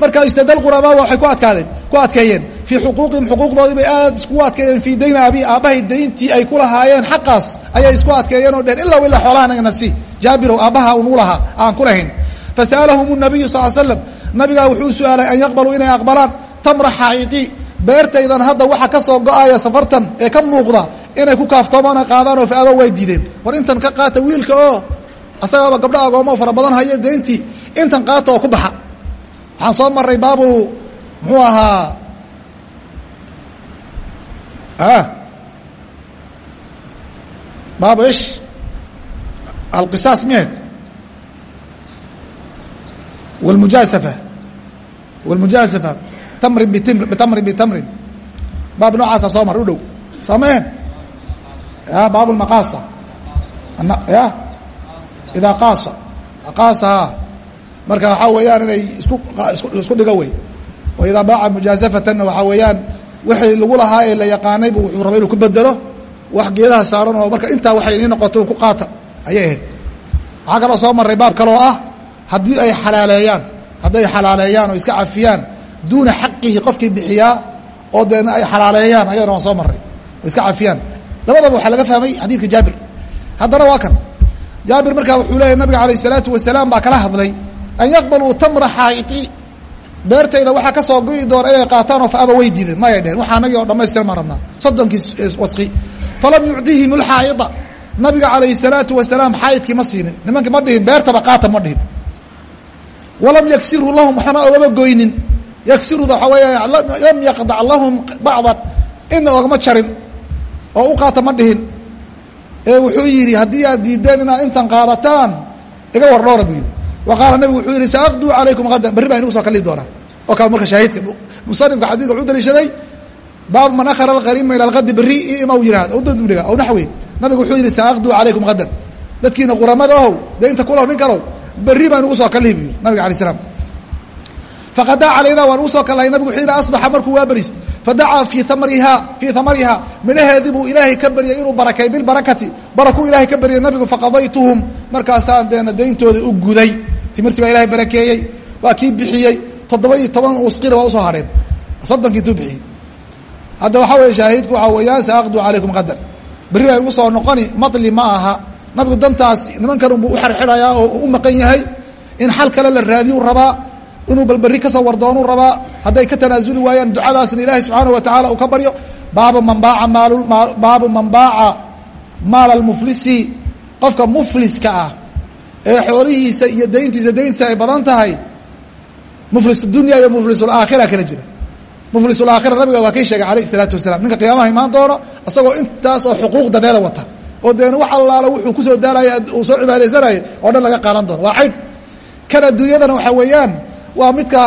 marka istada quramaa waxay ku adkaadeen ku adkeeyeen. Fii xuquuqihim xuquuqdoodii bay aad iskugu adkeeyeen. Fii dayni abi aabbahay dayntii ay ku lahaayeen xaqaas ayay isku adkeeyeen oo dheen ilaa ilaa xoolaha nagana si. Jaabirow aabbaha unugu lahaa aan ku lahayn. Fasa'alahum nabiyu sal slam nabigaa wuxuu su'aalay an yaqbaluu inay aqbalaan tamra xaa'iqi beertaydan hadda waxa ka soo go'aya safartan ee ka muuqda inay ku kaaftoomaana qaadaan oo faaba way diideen. War intan ka qaata wiilka oo asagaaba gabdho agoomo fara badan hayo dayntii intan qaata oo ku baxa. Waxaan soo maray baabu muxuu ahaa? Baabu ish? Alqisaas mihed wاlmujaasafa wاlmujaasafa tamrin bitamrin bitamrin baab noocaasa soo mar u dhow. Soomeen ya baab lmaqaasa ya? Idaa qaasa. Qaasa marka waxaa weeyaan inay isku isku dhigo wey. O idaa baaca mujaasafatanna waxaa weeyaan wixii lagu lahaa ee la yaqaanay bu wuxuu rabay inuu ku bedelo wax geedaha saaran oo marka intaa waxay inii noqoto ku qaata. Ayay ahayd. Waxaa kaloo soo maray baab kaloo ah haddii ay xalaaleeyaan hadday xalaaleeyaan oo iska cafiyaan duuna xaqihi qofkii bixiyaa oo dee ay xalaaleeyaan ayadana waan soo maray o iska cafiyaan labadaba waxaa laga fahmay xadiidka jaabir haddana waa kan jaabir markaa wuxuu leeyahy nabiga alayh isalaatu wasalaam baa kala hadlay an yaqbaluu tamra xaaidi beertayda waxaa ka soo goyi doona inay qaataanoo faaba way diideen mayay dheheen waxaa anagii oo dhamaystir rabnaa soddonkii waski falam yucdihim alxaaida nabiga calayhi salaatu wasalaam xaayidkii ma siinin nimankii ma dhihin beertaba qaata ma dhihin walam yagsiruu lahum waxaana ogama goynin yagsiruda waxaa weeya lam yaqdac lahum bacdan ina ogama jarin oo u qaata ma dhihin. Ee wuxuu yidhi haddii aad diideen inaad intan qaadataan iga war dhoora buu wa qaala nabigu wuxuu yidhi saaqduu calaykum hadan berri baa inugu soo kalii doonaa. Oo kale marka shaahidka musanifka xadiidka wuxuu daliishaday baabu man akhara alqariima ila alkadi berri i ima u yihahdo u dadudhiga aw naxwi. Nabigu wuxuu yidhi saaqduu calaykum hadan dadkiina quramada ohow deynta kulow nin kalow berri baa inugu soo kalihi buu faqadaa calayna waan ugu soo kalay nabigu xiina asbaxa markuu waa beriist fadacaa fii amriha fii amariha midhaheedii buu ilaahay ka baryay inuu barakay bilbarakati barakuu ilaahay ka baryay nabigu faqadaytuhum markaasaan deena deyntooda u guday timirtii baa ilahay barakeeyey waa kii bixiyey toddoba iyo toban usqina waa u soo hadheen soddonkii intuu bixiyey hadda waxaa weeye shaahidku waxaa weeyaan saaqduu calaykum qadar berri baa igu soo noqoni matli ma aha nabigu dantaas nimankan unbuu u xerxidhayaa oo u maqan yahay in xal kale la raadiyu rabaa inuu balberi ka soo wardoonuu rabaa hadday ka tanaasuli waayaan ducadaasna ilaahay subxaanah watacaala uu ka baryo baabu man baaca maal baabu man baaca maala almuflisi qofka mufliska ah ee xoolihiisa iyo dayntiisa dayntiisa ay badan tahay muflis dunya iyo muflis ulaakhira kala jira. Muflis ulaakhira nabiga waa kay sheegay alayh isalaatu wasalaam ninka qiyaamaha imaan doono isagoo intaas oo xuquuq dadeeda wata oo deen wax allaala wuxuu ku soo daalaya uu soo cibaadaysanayo oo dhan laga qaadan doono. Waa cayd kan adduunyadana waxaa weeyaan waa midka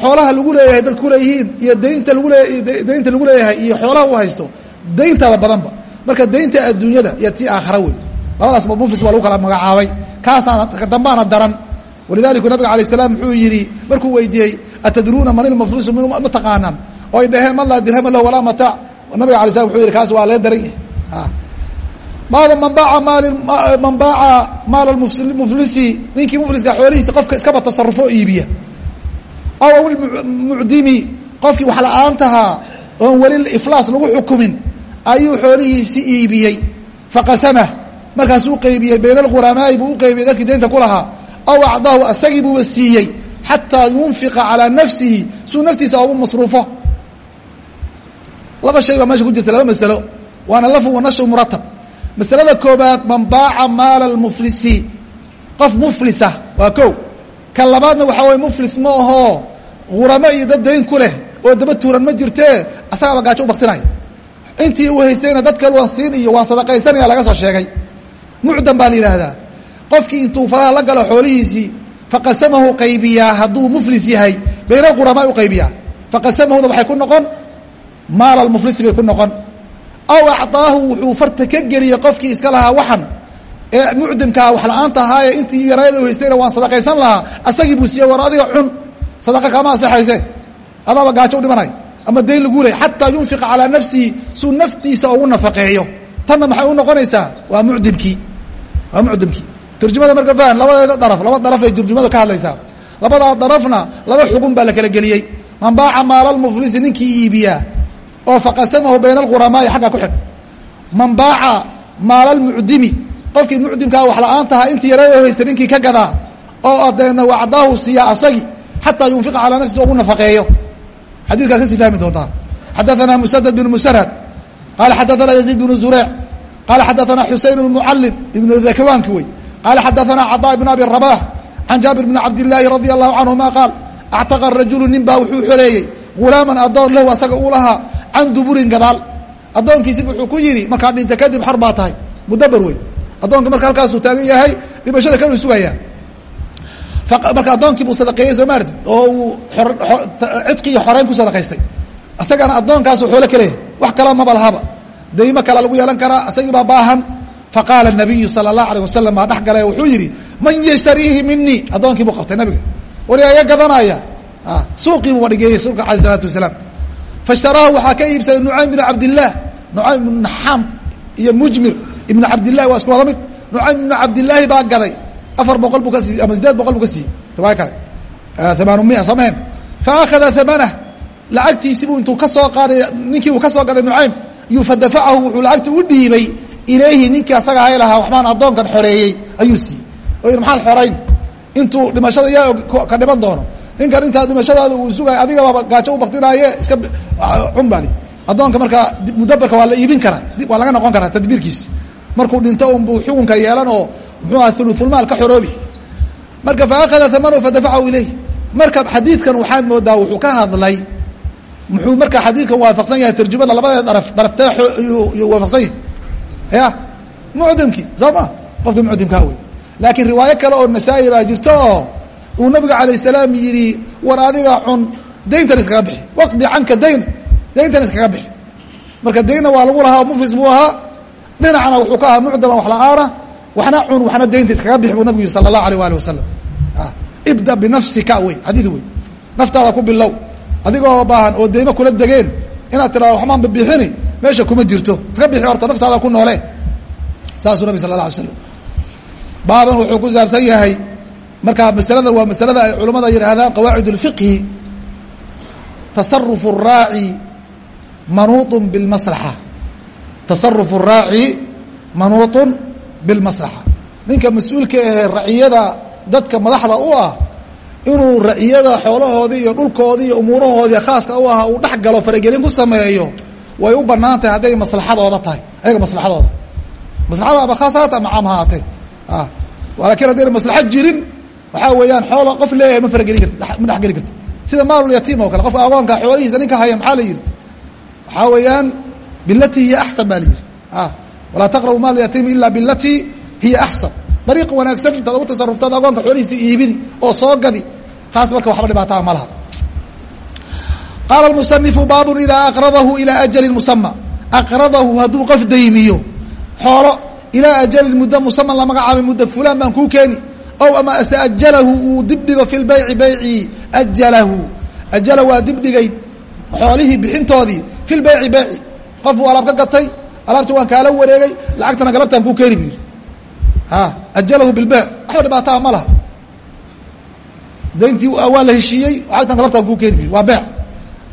xoolaha lagu leeyahay dadka kuleeyihiin iyo daynta lagu lee daynta lagu leeyahay iyo xoolaha u haysto dayntaba badanba. Marka daynta adduunyada iyo tii aakhara wey labadaasba muflis waa lagu kala magacaabay. Kaasna dambaana daran. Walidaliku nabiga alay slam muxuu yihi markuu weydiiyey atadruuna man ilmuflisu min ma taqaanaan. Oo ay dhaheen man laa dirhama lahu walaa mataac nabiga alay slam wuxuu yihi kaas waa lee daran yahay. Baaba man baaca maal man baaca maal muflisi ninkii mufliska xoolihiisa qofka iskaba tasarufo iibiya aw mucdimi qofkii wax la'aantahaa oon weli iflaas lagu xukumin ayuu xoolihiisi iibiyey. Faqasamah markaasuu qeybiyey bayna alquramaa'i buu u qeybiyey dadkii daynta ku lahaa aw acdaahu asagii buuba siiyey xataa yunfiqa calaa nafsihi suu naftiisa ogu masruufo. Laba shay baa meesha ku jirta laba masalo. Waana lafun wa muratab masalada koobaad man baaca maala muflisi qof muflisa waa ko kan labaadna waxaa way muflis ma ahoo guramo iyo dad dayn ku leh oo daba tuuran ma jirtee asagaaba gaajo u baktinaya intii uu haystayna dad kale waan siin iyo waan sadaqaysanaya laga soo sheegay. Mucdam baa la yidhaahdaa. Qofkii intuu faraha la galo xoolihiisii faqasamahu qaybiyaa hadduu muflis yahay bayna alquramaa u qaybiyaa. Faqasamahuda waxay ku noqon maal bay ku noqon. Aw acطaahu wuxuu farta ka geliyey qofkii iska lahaa waxan ee mucdimkaa wax la'aanta ahaaye intii yarayada haystayna waan sadaqaysan lahaa. Asagii buu siiyey war adiga cun sadaqa kama asexayse adaaba gaajo u dhimanay. Ama dayn lagu ley xataa yunfiqa calaa nafsihi suu naftiisa ugu nafaqeeyo. Tanna maxay u noqonaysaa? Waa mucdimkii. Waa mucdimkii. Turjumada marka fahan labadeeda daraf laba darafay turjumada ka hadlaysaa. Labadaa darafna laba xugun baa la kala geliyey. Man baaca maalalmuflisi ninkii iibiyaa. Oo faqasamahu bayna alquramaa'i xagga ku xidh. Man baaca maalalmucdimi qofkii mucdimkaa wax la-aan tahaa intii yarada haysta ninkii ka gadaa oo adeena wacdaahu siiyaa asagi xataa yunfiqa calaa nafsihi ugu nafaqeeyo xadiidkaas kasii fahmi doontaa xadaثana musadad bn musarhad qaala xadaثana yaziid bn zureyc qaala xadaثana xusein اmucalim ibn dakwaanki wey qaala xadaثana caطaa ibn abi rabax can jaabir bn cabd illaahi radi allahu canهuma qaal actaqa rajulu nin baa wuxuu xoreeyey gulaaman adoon lahu asaga uu lahaa can duburin gadaal addoonkiisiba wuxuu ku yidhi markaa dhinta kadib xor baa tahay mudaber wey addoonka marka halkaasuu taagan yahay dhimashada kanuu sugayaa marka addoonkii buu sadaqeeyey soo maarti oo uu cidqi iyo xoreyn ku sadaqaystay. Isagana addoonkaasu xoolo ka wax kala maba lahaba daymo kala lagu yeelan karaa isagii baa baahan. Faqaala nabiyu sala allahu alayh wasalam baa dhex galay wuxuu yidhi man yashtariihi minii addoonkii buu qabtay nabiga. Wariyaa iga gadanaya. Suuqii buu badhigeeyey suuqa alay isalaatu wasalaam. Faishtaraahu waxaa ka iibsaday nucaym bn cabdillaah nucaym ibnu naxaam iyo mujmir ibnu cabdillahi waa isku wada mid. Nucaym ibnu cabdillaahi baa gaday. Afar boqol buu ka siiyey ama sideed boqol buu ka siiyey riwaayo kale. Amaanu mia soo mahen fa akhada hamanah lacagtiisibuu intuu ka soo qaaday ninkii uu ka soo gaday nucaym iyuu fadafacahu wuxuu lacagta u dhiibay ilayhi ninkii asaga hay lahaa waxbaan addoonkan xoreeyey ayuu siiyey oo maxaad xorayn intuu dhimashada yaa ka dhiman doono. Ninkan intaa dhimashadaada uu sugay adigaba gaajo u baktinaaye iska cun bali addoonka markaa mudabarka waa la iibin karaa waa laga noqon karaa tadbiirkiisi markuu dhinto unbuu xukunka yeelan oo muxuu aha uluulmaal ka xoroobi. Marka fa akhada amanahu fadafacahu ilayh marka xadiidkan waxaad moodaa wuxuu ka hadlay muxuu marka xadiidkan waafaqsan yahay tarjumada labadeeda daraf daraftee waafaqsan yahay. Ya? Mucdimkii soo ma? Qofkii mucdimkaa wey laakiin riwaayo kale oo nasaa-i baa jirto oo uu nabigu alayh salaam yidhi war adiga cun dayntan iskaga bixi. Waqdi canka dayn dayntan iskaga bixi. Marka daynna waa lagu lahaa muflis buu ahaa dhinacna wuxuu ka ahaa mucdama wax la-aana waxna cun waxna daynta iskaga bixi buu nabigu yihi sala allahu alayh waali wasalam ibda binafsika wey xadiid wey naftaada ku bilow adigoo baahan oo deymo kula degeen inaad tirado waxmaan babixini meesha kuma jirto iska bixi horta naftaada ku noole saasuu nabi sala la alay slam baaban wuxuu ku saabsan yahay marka masalada waa masalada ay culammada yidhaahdaan qawaacid اlfiqhi tasarufu الraaci manuuطun biاlmaslaxa tasaruf raaci manuuطun bilmaslaxa ninka mas'uulka ahee raciyada dadka madaxda u ah inuu raciyada xoolahoodii iyo dhulkoodii iyo umuurahoodii khaaska u ah uu dhex galo faragelin ku sameeyo way u bannaan tahay hadday maslaxadooda tahay ayaga maslaxadooda. Maslaxada ama khaas haata ama caam haatee ah, laakiin haddayna maslaxad jirin waxaa weeyaan xoola qof leeyahay ma faragelin karti ma dhexgeli karti sida maalul yatiim oo kale qofka agoonka xoolihiisa ninka haya maxaa la yihi waxaa weeyaan bilati hiya axsan baa la yihi walaa taqrabu maal yatiimi ila bilati hiya axsan dariiq wanaagsan intaad ugu tasaruftaad agoonka xoolihiisa iibini oo soo gadi taas marka waxba dhibaataa ma laha. Qaala musanifu baabun idaa aqradahu ilaa ajalin musama aqradahu hadduu qof daymiyo xoolo ilaa ajalin muddo musaman la magacaabay muddo fulaan baan kuu keeni. Ow ama astajalahu uu dibdhigo fi lbayci baycii ajalahu ajala waa dibdhigay xoolihii bixintoodii fi lbayci bayci qof buu alaab ka gatay alaabta waan kaala wareegay lacagtana galabtaan kuu keeni bu yidhi. Ajalahu bilbeyc waxba dhibaataa ma laha. Dayntii waa la heshiiyey lacagtan galabtaan kuu keeni bu yidhi waa beec.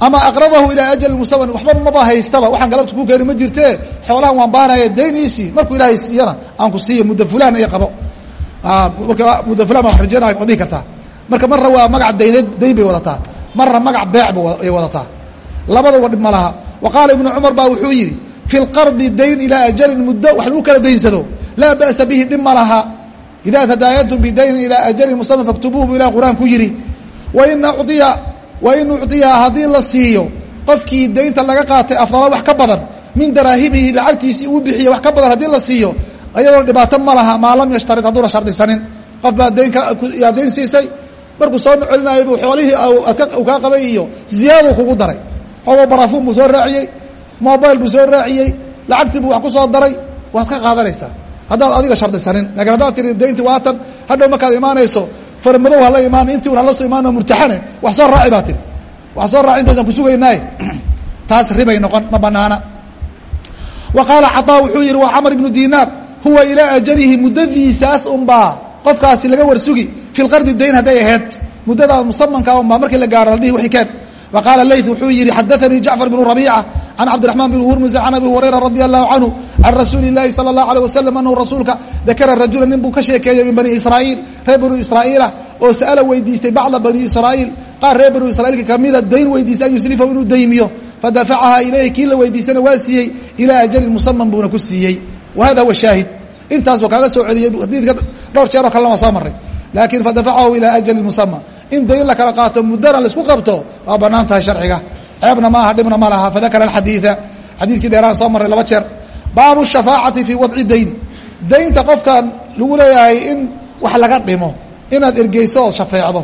Ama aqradahu ilaa ajali musaman waxba maba haystaba waxaan galabta kuu keeni ma jirtee xoolahan waan baanaya dayniisii markuu ilaahay siiyana aan ku siiya muddo fulaan iyo qabo. Marka muddo fulan baa rajeynaya waad dhihi kartaa. Marka marna waa magac dayneed dayn bay wadataa. Marna magac beec bay wadataa. Labadaba dhib ma laha wa qaala ibnu cumar baa wuxuu yidhi fi lqardi dayn ilaa ajalin muddo wax lagu kala daynsado laa ba'sa bihi dhib ma laha idaa tadaayantum bidaynin ilaa ajalin musaman faktubuuhu bu ilah qur'aan ku yidhi wain udiya wain ucdiya haddii la siiyo qofkii daynta laga qaatay afdala wax ka badan min daraahimihi lacagtiisii uu bixiye wax ka badan haddii la siiyo ayadoona dhibaato ma laha maa lam yashtarid hadduuna shardisanin qof baa dayn yaa dayn siisay markuu soo celinaayo buu xoolihii kaa qabay iyo ziyaaduu kugu daray ogo barafuun buu soo raaciyey mobile buu soo raaciyey lacagtii buu wax ku soo daray waad ka qaadanaysaa. Haddaad adiga shardisanin lakiin haddaad tiri daynti waatan hadhow markaad imaanayso farmadow hala imaan intii un hala soo imaano murtaxane wax soo raaci baa tiri wax soo raaci intaasaan kusugaynaaye *clears throat* taas ribay noqon ma banaana wa qaala caطaa wuxuu yihi waa camr ibnu dinaar huwa ilaa ajalihi muddadiisaas unbaa qofkaasi laga warsugi fi lqardi dayn hadday ahayd muddadaa musamanka unbaa markii la gaaro la dhihi wixii keen wa qaala layth wuxuu yihi xadaanii jacfar bnu rabiica can cabdiraxmaan bn hurmusi can abi hurayra radi allahu canhu can rasuuli اlahi salى اlahu alيه wasalam anahu rasuulka dakara rajula nin buu ka sheekeeyey min bani israa'iil reer banu israa'iilah oo sa'ala weydiistay bacda bani israa'iil qaar reer banu israiilka kamida dayn weydiistay an yuslifahu inuu daymiyo fadafacaha ilayhi kii la weydiistana waa siiyey ilaa ajalin musaman buuna ku siiyey wa hada huwa shaahid intaasoo kaaga soo celiyey xadiidka dhowr jeer oo kalena waa soo maray laakiin fadafacahu ilaa ajalin musama in dayn la kala qaato muddana la isku qabto waa bannaan tahay sharciga. Ceebna maaha dhibna ma laha. Fadakara alxadiida xadiidkii dheeraan soo marray laba jeer. Baabu shafaacati fii wadci dayn. Daynta qofkan lagu leeyahay in wax laga dhimo inaad ergeyso ood shafeecdo.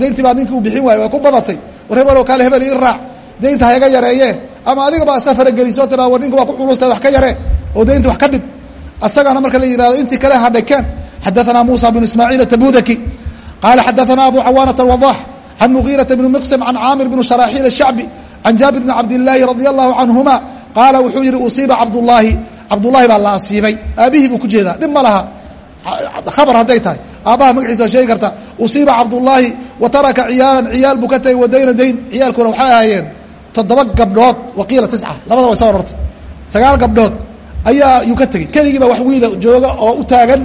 Dayntii baa ninkii uu bixin waayey waa ku badatay. War hebeloo kale hebel ii raac. Daynta hayaga yareeye. Ama adiga baa iska farageliso tira war ninka waa ku culustahay wax ka yaree oo daynta wax ka dhib. Asagana marka la yihahdo intii kale hadhakeen xadaثana musa bn ismaaciil atabudaki qaala xadaثana abu cawaanata wadax can mugiiraةa bn miqsm can caamir bn sharaaxiil الshacbi can jaabir bn cabdilaahi radi allahu canhuma qaala wuxuu yihi usiiba cabdulaahi cabdullahi baa la asiibay aabihii buu ku jeedaa dhib ma laha khabar hadday tahay aabbaha magaciisa sheegi karta usiiba cabdullaahi wa taraka ciyaalan ciyaal buu ka tagay wa dayna dayn ciyaalkuna waxay ahaayeen toddoba gabdhood waqiila tisca labada way soo arortay sagaal gabdhood ayaa yuu ka tegey keligiiba wax wiila jooga oo u taagan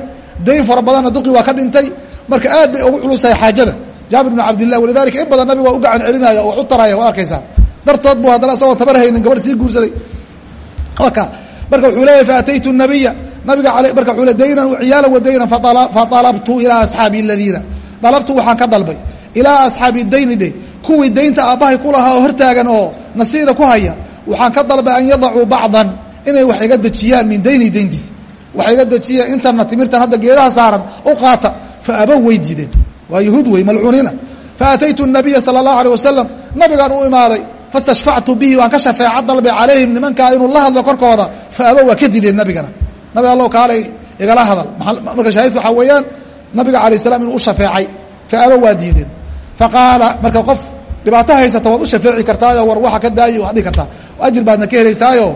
dayn fara badanna duqi waa ka dhintay marka aad bay ugu culus tahay xaajada. Jaabir bn cabdillah walidalika in badan nabiga waa u gacan celinaya oo u taraya waad arkaysaa dartood buu haddana isagoo tabar haynin gabadh sii guursaday. Marka marka wuxuu leeyahy faataytu nabiya. Nabiga marka wuxuu le daynan ciyaalan wa daynan faطalabtu ilaa asxaabi aladiina. Dalabtu waxaan ka dalbay ilaa asxaabi dayni dhe kuwii daynta aabbahay ku lahaa oo hortaagan oo nasiida ku haya waxaan ka dalbay an yadacuu bacdan inay wax iga dejiyaan min dayni dayntiis. Wax iga dejiyaan intana timirtan hadda geedaha saaran u qaata fa abow way diideen waa yahuud wey malcuuniina faataytu nabiya sala allahu alيh wasalam nabigaan u imaaday fastashfactu bihi waan ka shafeeca dalbay calayhim nimankaa inuu la hadlo korkooda fa abow waa ka diideen nabigana nabi allow kaalay igala hadal marka shaahidku waxaa weeyaan nabiga alayh salam inuu u shafeecay fa abow waa diideen faqaala marka qof dhibaato haysata waad u shafeeci kartaayo war waxa ka daayi waad dhihi kartaa ajir baadna ka helaysaayo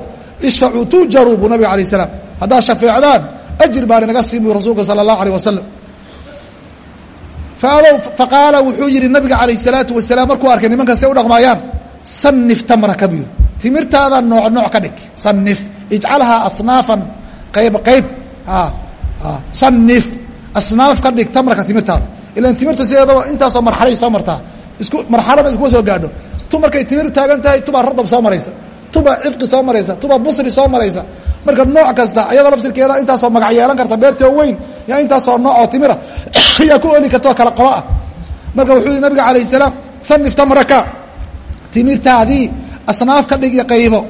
ishfacuu tujaruu buu nabiga alayh salaam haddaad shafeecdaan ajir baan inaga siin bu rasuulka sala allahu alيh wasalam faabow faqaala wuxuu yihi nabiga alayh الsalaatu wasalaam markuu arkay nimankan say u dhaqmaayaan sanif tamraka bu yiri timirtaada nooc nooc ka dhig. Sanif ijcalhaa asnaafan qayb qayb. Sanif asnaaf ka dhig tamraka timirtaada. Ilan timirta sideedaba intaasoo marxalay soo martaa isku marxalada iskuma soo gaadho. Tu markay timir taagan tahay tubaa radab soo maraysa. Tuba cidqi soo maraysa. Tuba busri soo maraysa marka nooc kasta ayadoo laftirkeeda intaasoo magac yeelan karta beertoo weyn yaa intaasoo nooc oo timira *coughs* yaa ku oli kartao kala qolo ah. Marka wuxuu yihi nabiga alayh salaam sanif tamraka. Timirtaadii asnaaf ka dhig qaybo.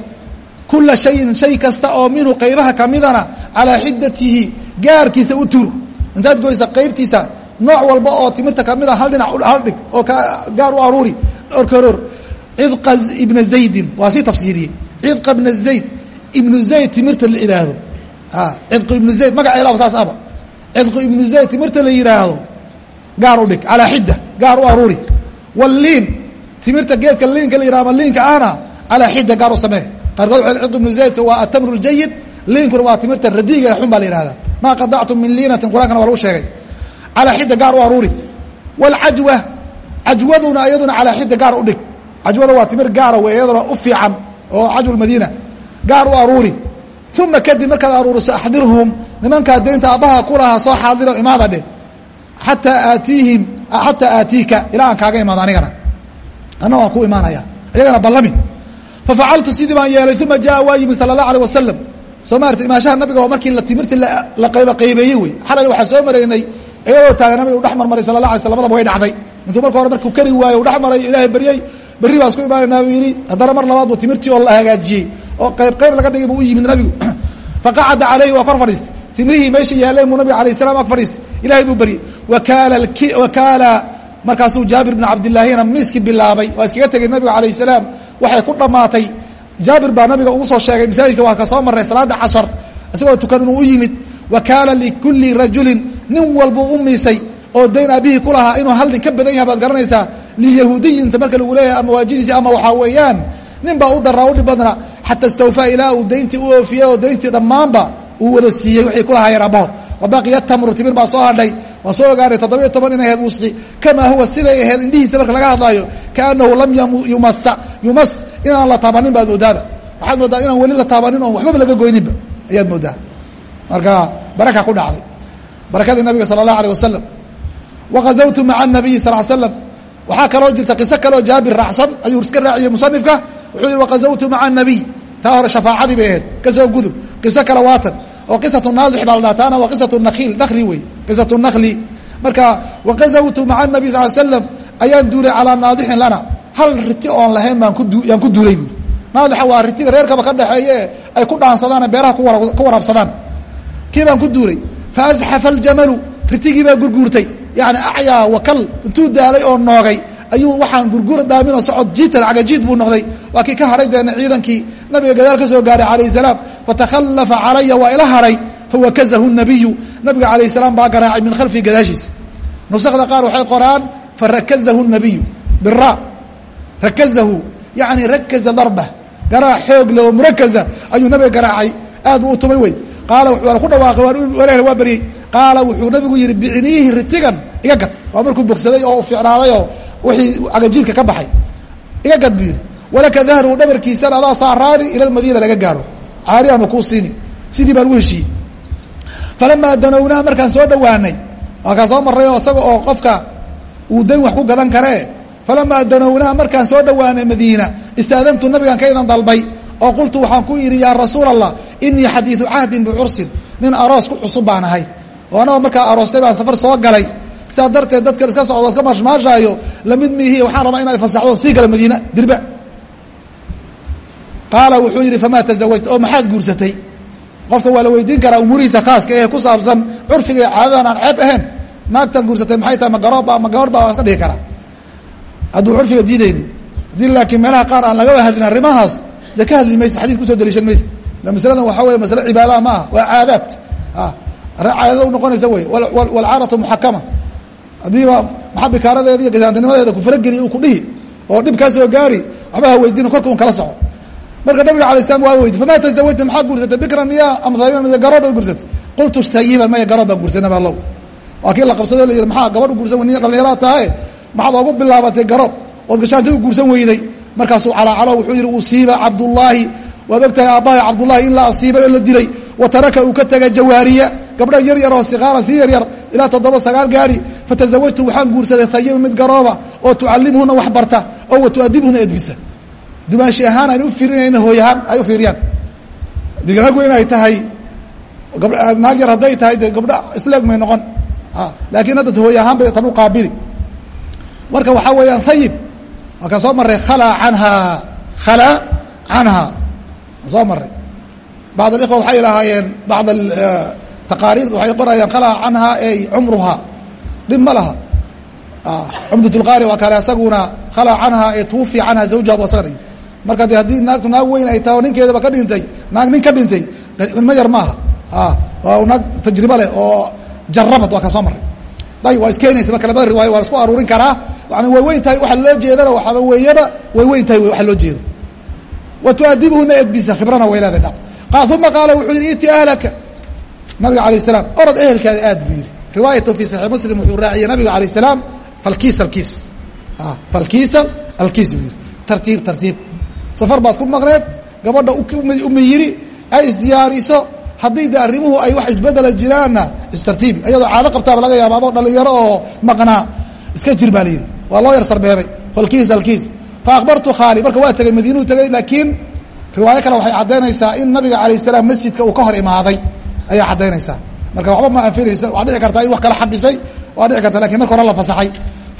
Kula shayin shay kasta oo minhu qaybaha kamidana calaa xidatihi gaarkiisa u tur intaad goysa qaybtiisa nooc walba oo timirta kamida hal dhinac hal dhig oo gaar u aruuri orkaroor cidqa ibna zaydin waa sii tafsiiriyey. Cidqa ibna zayd ibnu zayd timirta la ihaahdo cidqu ibnu zayd magaceedaba saas aba. Cidqu ibnu zayd timirta la yihaahdo gaar u dhig calaa xidda gaar u aruuri. Waliin timirta geedka liinka la yihah ama liinka ahna calaa xidda gaar u samee. Qaarkood wa cidqu ibnu zaydka waa atamru ljayid liinkuna waa timirta radiiga xun baa la yihahda maa qadactum min liinatin? Qurankana waa lagu sheegay. Calaa xidda gaar u aruuri. Wاlcajwa cajwaduna iyaduna calaa xidda gaar u dhig. Cajwada waa timir gaara wey iyaduna u fiican oo cajw madiina gaar u aruuri. Uma kadib markaad aruuriso axdirhum nimankaa deynta aabbaha kulahaa soo xaadiro imaada dheh. Xataa aatiihim xataa aatiika ilaa aan kaaga imaado anigana. Anna waan ku imaanayaa iyagana ballami. Fafacaltu sidii baan yeelay uma jaa waa yimi sala allah alيh wasalam soo maarti imaanshaha nabiga oo markii timirti la qaybaqaybeeyey wey. Xalay waxaan soo maraynay iyadoo taaga nabiga u dhex marmaray sala lah alay sl madaba way dhacday. Intuu marka hore markuu kari waayey u dhexmaray ilaahay baryey berri baan isku imaanaynaa buu yidhi haddana mar labaad buu timirtii oo la hagaajiyey oo qayb qayb laga dhigay buu u yimid nabigu. *clears throat* Faqacada calayhi waa kor fadhiistay timrihii meesha yaaleen buu nabiga alayh salam ag fadhiistay ilahay buu beryey wakaala wakaala. Markaasuu jaabir bn cabdilaahina miiskii bilaabay. Waa iskaga tegey nabiga alayh salaam. Waxay ku dhammaatay jaabir baa nabiga ugu soo sheegay masaajidka waa ka soo maray salaada casar. Isagoo tukan inuu u yimid wa kaana likuli rajulin. Nin walbuu u oo dayn aabihii ku lahaa inuu hal nin ka badan yahay baad garanaysaa liyahuudiyinta marka lagu leeyahay ama waajisiisi ama waxaa weeyaan nin baa u daraa udhib badnaa xata istawfaa ilaa uu dayntii u oofiyey oo dayntii dhammaanba uu wada siiyey waxay ku lahaayeen abbahood wa tamru timir baa soo hadhay waan soo ogaanay toddobiyo toban inay ahayd wusqi. Kamaa huwa siday ahayd indhihiisa marka laga hadlaayo kaannahu lam yumasa yumas inaan la taabanin baad moodaaba. Waxaad moodaa inaan weli la taabanin oon waxbaba laga goyninba ayaad moodaa. Marka baraka ku dhacday. Barakadii nabiga sala allahu alayh wasalam waqazawtu maca nabiyi sal l slam waxaa kaloo jirta qiso kaloo jaabir raacsan ayuu iska raaciyey musanifka wuxuu yihi waqazawtu maca nabiy taa hore shafaacadii bay ahayd. Kasoo gudub. Qiso kale waatan. Oo qisatu naalix baa la taana waa qisatu nakiil nakli wey qisatu nakli marka waqazawtu maca nabiy sal slam ayaan duulay calaa naadixin lana. Hal riti oon lahayn baan kuyaan ku duulay. Buui naadixa waa ritida reerkaba ka dhexeeye ay ku dhaansadaan beeraha ku waraabsadaan. Kii baan ku duulay? Fa asxafa aljamalu. Ritigiibaa gurguurtay. Yani acyaa wakal intuu daalay oo noogay ayuu waxaan gurguura daaminoo socod jiitan cagajiid buu noqday. Waa ka hadhay deena ciidankii nabiga gadaal ka soo gaaray calayh salaam. Fatakhallafa calaya waa ila hadhay fawakazahu nabiyu nabiga calayh salaam baa garaacay min khalfihi gadaashiisa nusakda qaar waxay qoraan farakazahu nabiyu bira rakazahu yani rakaza darba. Garaac xoog le murakaza ayuu nabiga garaacay. Aad buu u tumay wey. Qaala waana ku dhawaaqay waan waa beryey qaala wuxuu nabigu yihi bicniihi ritigan. Iga gad waa markuu bogsaday oo ficnaaday oo wixii agajiidka ka baxay. Iga gad buu yihi walaka dahru dhabarkiisana adaa saaraani ila lmadiina laga gaaro. Caari ama kuu siini. Sidii baan ugu heshiiyey. Falamaa danownaa markaan soo dhowaanay waa kaa soo marray oo isaga oo qofka uu dayn wax ku gadan karee falamaa danownaa markaan soo dhowaanay madiina istaadantu nabigaan ka idan dalbay oo qultu waxaan ku idhi yaa rasuul allah inii xadiidu cahdin bicursin nin aroos ku cusub baan ahay. Oo anagoo markaa aroostay baan safar soo galay sidaa darteed dadkan iska socdo iska maashmaashaayo la mid miihi waxaan rabaa inaa fasaxdo sii gala madiina dirba. Qaala wuxuu yidhi famaa tasawajta oo maxaad guursatay? Qofka waa la weydiin karaa umuurihiisa khaaska ee ku saabsan curfiga caadadan aan ceeb ahayn. Naagtan guursatay maxay tahay ma garooba ma gabadh iska dhihi karaa. Hadduu curfiga diidayni haddii laakiin meelaha qaar aan lagaba hadlin arrimahaas dee ka hadli maysa xadid ku soo daliishan maysa. Masaladan waxaa weeye masale cibaadaha ma aha waa caadaad. Arrin caadada u noqonaysa wey walcaadatu muxakama haddiiba maxaa bikaaradeeda iyo gasaantinimadeeda kufrageliya uu ku dhihi oo dhib kaa soo gaari waxba ha weydiino korka un kala soco. Marka nabiga alay slam waa weydi famaa tasawajta maxaa guursatay? Bikran miya am thayiban miya garood baad guursatay? Qultu tayiban maya garood baan guursanaba allow waa kii la qabsado la yihi maxaa gabadh u guursan nin dhallinyaraad tahay? Maxaad oogu bilaabatay garood ood gashaanti u guursan weyday? Markaasuu calaacalo wuxuu yihi usiiba cabdullaahi. Waad og tahay aabbahay cabdullaahi in la asiibay oo la dilay wa taraka uu ka tegay jawaariya gabdha yar yar oo sikaaran sii yar yar ilaa toddoba sagaal gaari fatazawajtu waxaan guursaday thayiba mid garooba oo tucallimhuna wax barta oo wa edbisa dumaashi ahaan aan u fiirinayna hooy ahaan ay u fiiriyaan dignagu inay tahay naag yar hadday tahay de gabdha isleeg may noqon laakiin hadda hooy bay tan u qaabili marka waxaa weeyaan hayib waa kaan soo maray khalaa canha khalaa canha soo maray bacd alikhwa waxay lahaayeen bacd taqaariirda waxay qorayaan khalaa canha ey cumruhaa dhib ma laha cumdat lqaari waa kale asaguna khalaa canha ee tuwufi canha zawjaha bu asagana marka de haddii naagtu naag weyn ay tahay oo ninkeedaba ka dhintay naag nin ka dhintay ilmo yar maaha waa naag tajriba leh oo jarabad waa ka soo maray ay waa iskeenaysa marka labada riwaayo waa la isku aruurin karaa yani way weyn tahay waxa loo jeedana waxaaba weeyaba way weyn tahay waxa loo jeedo wa tuadibuhuna edbisa khibrana way leedahay dha uma qaala wuxuu yihi iti ahlaka. Nabiga alayh salaam orod ehelkaada aad buu yihi riwaayatu fi saxiix muslim wuxuu raaciyey nabiga alayh salaam falkiis alkiis falkiisa alkiis buu yihi tartiib tartiib. Safar baad ku maqneed gabadha umi yiri ay isdiyaariso haddii de arrimuhu ay wax isbedela jiraanna istartiibi ayadoo caado qabtaaba laga yaaba adoo dhalinyaro oo maqnaa iska jir baa layidhi waa loo yar sarbeebay. Falkiis alkiis fa akhbartu khaali marka waa tegey madiinuu tegey laakiin riwaayo kale waxay caddaynaysaa in nabiga alayh salaam masjidka uu ka hor imaaday. Ayaa caddaynaysaa marka waxba ma anfinaysa waa dhici kartaa in wax kala xabisay waa dhici karta laakiin marka hore la fasaxay.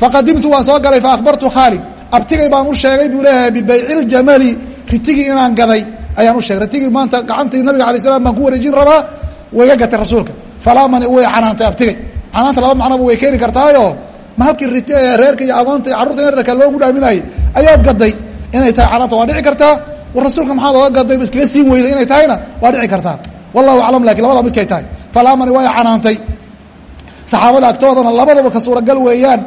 Faqadimtu waan soo galay faakbartu khaali abtigay baan u sheegay buu leeyahay bibayci ljamali ritigii inaan gaday. Ayaan u sheegay ritigii maanta gacantii nabiga alay slam baan ku wareejin rabaa wayga gatay rasuulka. Falaamani way canaantay abtigay. Canaanta laba macnoba way keeni kartaayo ma halkii reerka iyo agoonta iyo carruurta yararka loogu dhaaminayay ayaad gaday inay tahay canaanta waa dhici kartaa war rasuulka maxaad oga gaday ba iskaga siin weyday inay tahayna waa dhici kartaa. Wallahu aclam laakiin labada midkay tahay. Falaamani way canaantay. Saxaabada agtoodana labadaba ka suuragal weeyaan.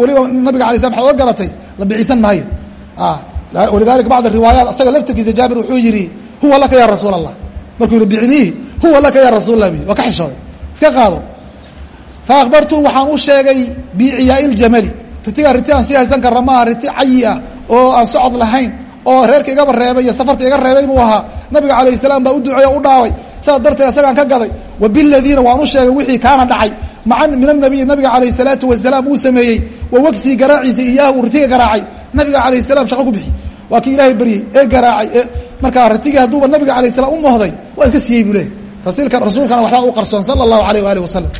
Weliba nabiga alay slam waxad oga garatay la biciisan maayo. Walidalika bacd riwaayaat asaga laftirkiisa jaabir wuxuu yihi huwa laka ya rasuul allah markuu yihi bicniihi huwa laka ya rasuul lah waa ka xishooday. Iska qaado. Fa akhbartu waxaan u sheegay biciyaai ljamali ritigaa riti aan sii haysan karna maaha riti cayi ah oo aan socod lahayn oo reerka igaba reebay iyo safarta iga reebay buu ahaa. Nabiga alayh salaam baa u duceeye o u dhaaway. Saas darteed isagaan ka gaday wa biladiina waan u sheegay wixii kaana dhacay. Maa min anabiyi nabiga alayh salaatu wasalaam uu sameeyey. Wa wegsii garaaciisa iyaahu ritiga garaacay. Nabiga alayh salaam shaqo ku bixi. Waa kii ilaahay beryey ee garaacay markaa ritigii hadduuba nabiga alayh salaam u mohday waa iska siiyey buu leeyahy rasiilka rasuulkana waxbaa u qarsoon sala allahu alayh waalih wasalam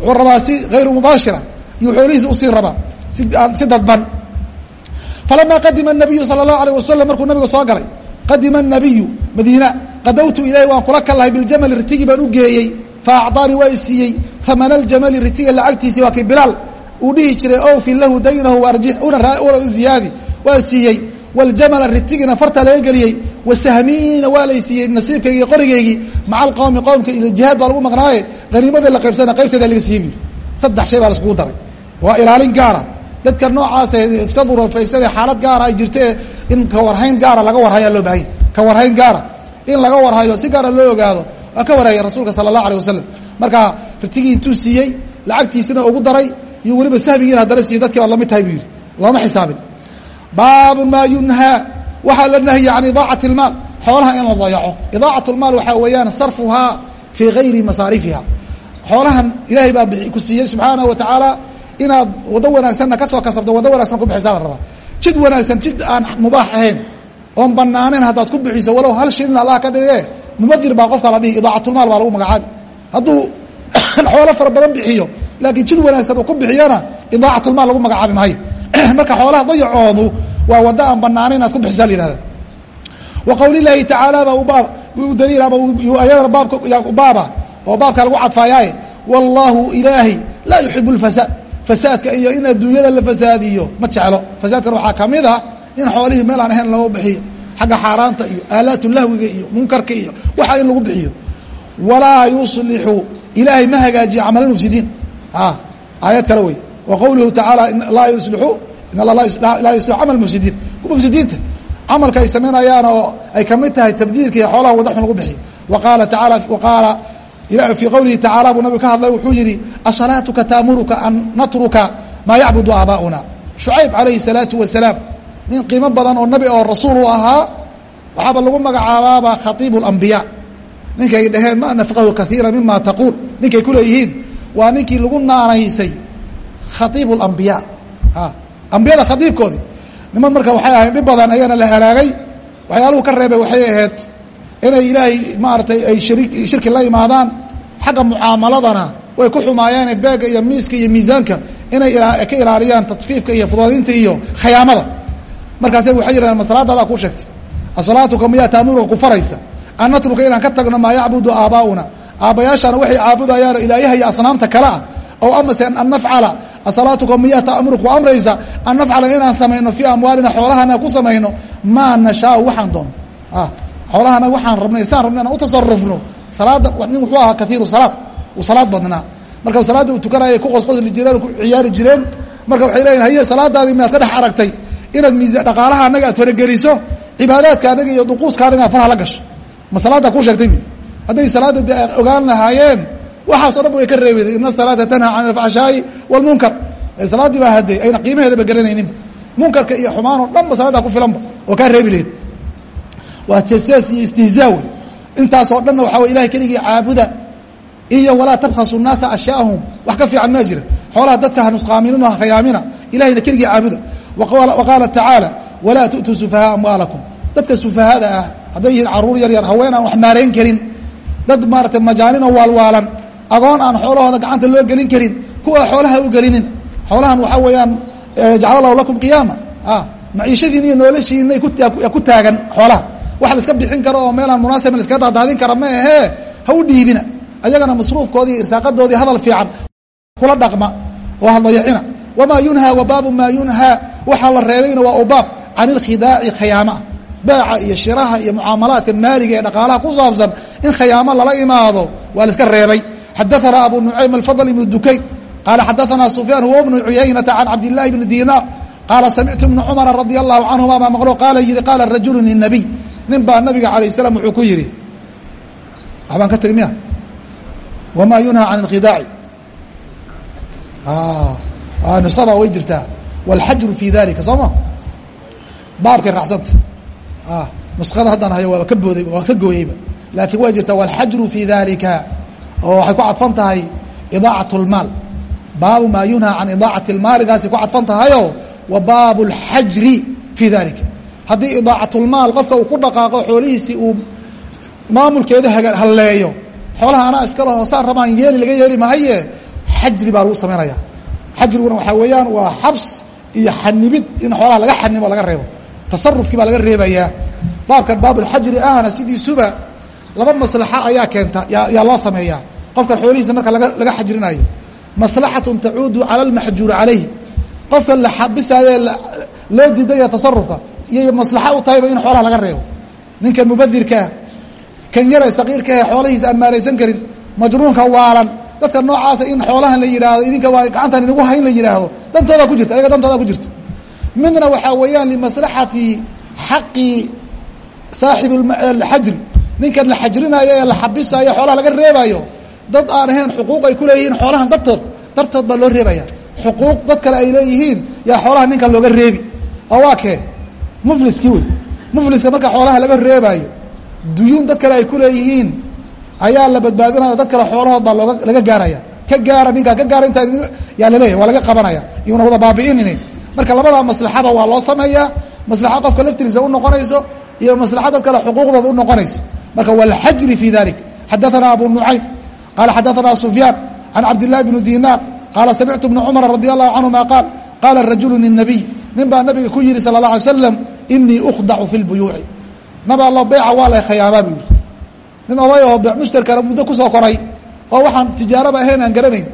wuxuu rabaa si hayru mubaashira iyo xoolihiisa u sii rabaa si dadban falama qadima nabiyu sala allahu alayh wasalam markuu nabiga soo galay qadima nabiyu madiina qadawtu ilaahi waan kula kallahay biljamali ritigii baan u geeyey fa acdaanii waa isiiyey hamana ljamali ritiga lacagtiisii waa kii bilaal uu dhihi jiray owfin lahu daynahu arji una ziyaadi waa siiyey waljamala ritigina fartaa laga geliyey wasahmiina waa laysiiyey nasiibkaygii iyo qorigaygii maca alqowmi qowmka ila jihaad baa lagu maqnaaye haniimadii la qaybsana qaybteeda laga siiyey bui saddex shay baa laiskugu daray waa ilaalin gaara dadka noocaasa iska durafaysanee xaalad gaara ay jirto ee in kawarhayn gaara laga warhayaa loo baahanya kawarhayn gaara in laga warhayo si gaara loo ogaado waa ka waraayay rasuulka sala allah alيh wasalam marka ritigii intuu siiyey lacagtiisina ugu daray iyo weliba sahmigiina haddana siiyey dadkii baad lamid tahay buu yidhi looma xisaabin baabu maa yunhaa waxaa la nahyi can idaacati اlmaal xoolaha in la dayaco idaacat اlmaal waxaa weeyaan sarfuhaa fii gayri masaarifiha xoolahan ilaahay baa ku siiyey subxaanaه wa tacaala inaad waddo wanaagsanna ka soo kasabto waddo wanagsan ku bixisaa la rabaa jid wanaagsan jid aan mubaax ahayn oon banaaneyn haddaad ku bixiso walow hal shilin allah ka dhige mubadir baa qofka la dhihi idaacatulmaal baa lagu magacaabi hadduu *coughs* xoolo fara badan bixiyo laakiin jid wanaagsan uu ku bixiyona idaacatulmaal lagu magacaabi maayo. *coughs* Marka xoolaha dayacoodu waa waddo aan banaaneyn inaad ku bixisaa la yihahda wa qowli laahi tacaala baa ubaab u ama ayadana baabka baaba oo baabka lagu cadfaayaaye wallaahu ilaahay laa yuxibu lfasaad fasaadka iyo in adduunyada la fasaadiyo ma jeclo. Fasaadkan waxaa ka mid ah in xoolihii meel aan ahayn loo bixiyo xagga xaaraanta iyo aalaat lahwiga iyo munkarka iyo waxa in lagu bixiyo. Walaa yuslixu ilaahay ma hagaajiyo camal mufsidiin. Aayad kale wey wa tacaala laa alla laa yuslixu camal mufsidiin. Mufsidiinta. Camalka ay samaynayaan oo ay ka mid tahay tabdiilka iyo xoolaha wadaxun lagu bixiyo. Wa qaala taala wa fii qowlihi tacala buu nabigu ka hadlay wuxuu yidhi asalaatuka taamuruka an natruka maa yacbudu aabaa'una shucayb calayhi salaatu wasalaam nin qiimo badan oo nabi oo rasuul ahaa waxaaba lagu magacaabaaba khaiibu اlambiya ninkay dhaheen ma nafqahu kaiira mima taquul. Ninkay ku leeyihiin waa ninkii lagu naanaysay khaiibu اlambiya ambiyada khaiibkoodii niman marka waxay ahayd dhib badan ayagana la halaagay. Waxyaaluhu ka reebay waxay ahayd inay ilaahay maaragtay ay shirki la imaadaan xagga mucaamaladana way ku xumaayeen beega iyo miiska iyo miisaanka inay ka ilaaliyaan tadfiifka iyo fudaadinta iyo khayaamada. Markaase waxay yidhahdeen masalaadaadaa kuu sheegtay. Asalaatuka miyaa taamuruka ku faraysa? An inaan ka tagno maa yacbudu aabbaa'una aabbayaashana waxay caabudayaan ilaayaha iyo asnaamta kale ah. Ow amase an nafcala asalaatuka miyaa taamuru ku amraysa? An nafcala inaan samayno fii amwaalina xoolahana ku samayno? Maa nashaau waxaan doono xoolahana waxaan rabnay saan rabna inaan u tasarufno salaada nin wuxuu ahaa kaiiru salaad uu salaad badnaa. Marka salaadda uu tukanayay ku qosqosli jireen ku ciyaari jireen marka waxay leeyihiin haye salaadaadii miyaad ka dhex aragtay. Inaad miisa dhaqaalaha anaga aad farageliso cibaadaadka anaga iyo duquuska anaga aad farha la gasho ma salaaddaa kuu sheegtay hadday salaadda de ogaan lahaayeen waxaas o dhan way ka reebida ina salaata tanhaa can alfxshaa'i wاlmunkar salaaddii baa hadde ayna qiimaheedaba garanayninba munkarka iyo xumaan oo dhan ba salaaddaa ku filanba oo kaa reebi laheyd waa jasaas iyo istihzaa intaasoo dhanna waxaa way ilahay keligii caabuda iyo walaa tabkhasu الnaasa ashyaahum wax ka fiican maa jira. Xoolaha dadka ha nusqaaminino ha khayaamina ilahayna keligii caabuda. Wa tacaala walaa tu'tuu sufahaa amwaalakum. Dadka sufahada ah hadday yihiin carruur yar yar haween wax maarayn karin. Dad maaratay majaaninoo waalwaalan agoon aan xoolahooda gacanta loo gelin karin kuwa xoolaha u gelinin. Xoolahan waxaa weeyaan jacala lahu lakum qiyaama. Maciishadiin iyo noloshiinay ku taagan xoolaha wax la iska bixin karo oo meelaan munaasaba laskaga daadaadin kara ma ahee ha u dhiibina. Ayagana masruufkoodii irsaaqadoodii hadal fiican kula dhaqma oo hadlayacina wamaa yunhaa wa maa yunhaa. Waxaa la reebayna waa u can ilkhidaaci khayaamaah beeca iyo shiraha iyo mucaamalaadka maaliga ee dhaqaalaha ku saabsan in khayaamo lala imaado waa la reebay. Xadaثana abu nucaym alfadl ibn dukayn qaala xadaثana sufyaan huwa bnu cuyaynata can cabdillahi bni dinaar qaala samictu bna cumara radi allahu canhuma baa maqlo? Qaala yihi qaala rajulu linabiy nin baa nabiga alayه الsalaam wuxuu ku yihi waxbaan ka tegi miya wma yunhى can اlkhidaaci nusada way jirtaa wاlxajru fi dalika soo ma baabkay raacsanta nuskada haddaan hayo waa ka booday waa ka gooyeyba laakiin way jirtaa wاlxajru fi dalika oo waxay ku cadfan tahay idaacaة اlmaal baabu maa yunhى can idaacaةi اlmaalidaasay ku cadfan tahayo wa baabu اlxajri fi dalika haddii idaacaة اlmaal qofka uu ku dhaqaaqo xoolihiisii uu maamulkeeda halleeyo xoolaha anaa iska laho saan rabaan yeeli laga yeeli mahaye xajri baa lagu samaynaya xajriguna waxaa weeyaan waa xabs iyo xanibid in xoolaha laga xanibo laga reebo. Tasarufkii baa laga reebayaa baabkan baabulxajri ahna sidiisuba laba maslaxa ayaa keenta yaa loo sameeyaa. Qofkan xoolihiisa marka laga xajrinayo maslaxatun tacuudu cala almaxjuuri calayhi. Qofka la xabisaaye loo diidaya tasarufka iyo maslaxa u tahayba in xoolaha laga reebo. Ninkan mubadirkaa kan yare saqiirkahe aan maaraysan karin majruunka waalan. Dadka noocaasa in xoolahan la yidhaahdo idinka waa gacantan inagu hayn la yidhaahdo dantoodaa ku jirta ayaga dantoodaa ku jirta. Midna waxaa weeyaan limaslaxati xaqi saaxib xajri. Ninkan la xajrinayo ee la xabisayo xoolaha laga reebayo dad aan ahayn xuquuq ay ku leeyihiin xoolahan dartood dartood baa loo reebaya xuquuq dad kale ay leeyihiin yaa xoolaha ninkan looga reebi. Oo waa kee mufliskii wey mufliska marka xoolaha laga reebaayo duyuun dad kale ay ku leeyihiin ayaa la badbaadinaya dad kale xoolahood baa looga laga gaaraya ka gaara ninkaa ka gaara intaa yaa laleeyahy waa laga qabanaya iyuna wada baabi'inine marka labadaa maslaxada waa loo sameeyaa maslaxa qofka laftigiisa unoqonayso iyo maslaxa dad kale xuquuqdooda unoqonayso marka walxajri fi dalik xadaثana abu nucaym qala xadaثana sufyaan can cabdillahi bni dinaar qaala samictu bna cumara radi allahu canهuma qaal qaala rajulu linabiy nin baa nabiga ku yihi sala اla alay slam inii ukhdacu fi lbuyuuci naba allo beyca waa lay khayaamaa buu yihi nin oday oo bee mushtarkana muddo ku soo koray oo waxaan tijaaraba ahayn aan garanayn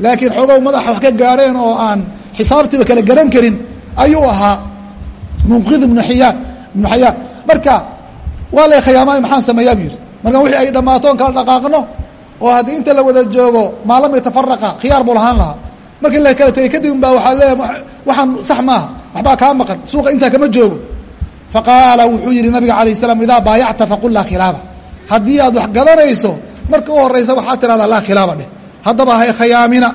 laakiin xoogow madaxa wax ka gaareen oo aan xisaabtiiba kala garan karin ayuu ahaa munqid ibnu xiyaan ibnu xayaan marka waa lay khayaamaa maxaan sameeyaa buu yihi marka wixii ay dhammaatoon kala dhaqaaqno oo haddii inta la wada joogo maalam yatafaraqa khiyaar buu lahaan lahaa markii la kala tegey kadib baa waxaa leeya waxaan sax maaha waxbaa kaa maqan suuqa intaa kama joogo faqaala wuxuu yihi nabiga alay slam idaa baayacta faqul laa khilaaba. Haddii aad wax gadanayso marka u horaysa waxaad tirahdaa laa khilaaba dheh. Haddaba hay khayaamina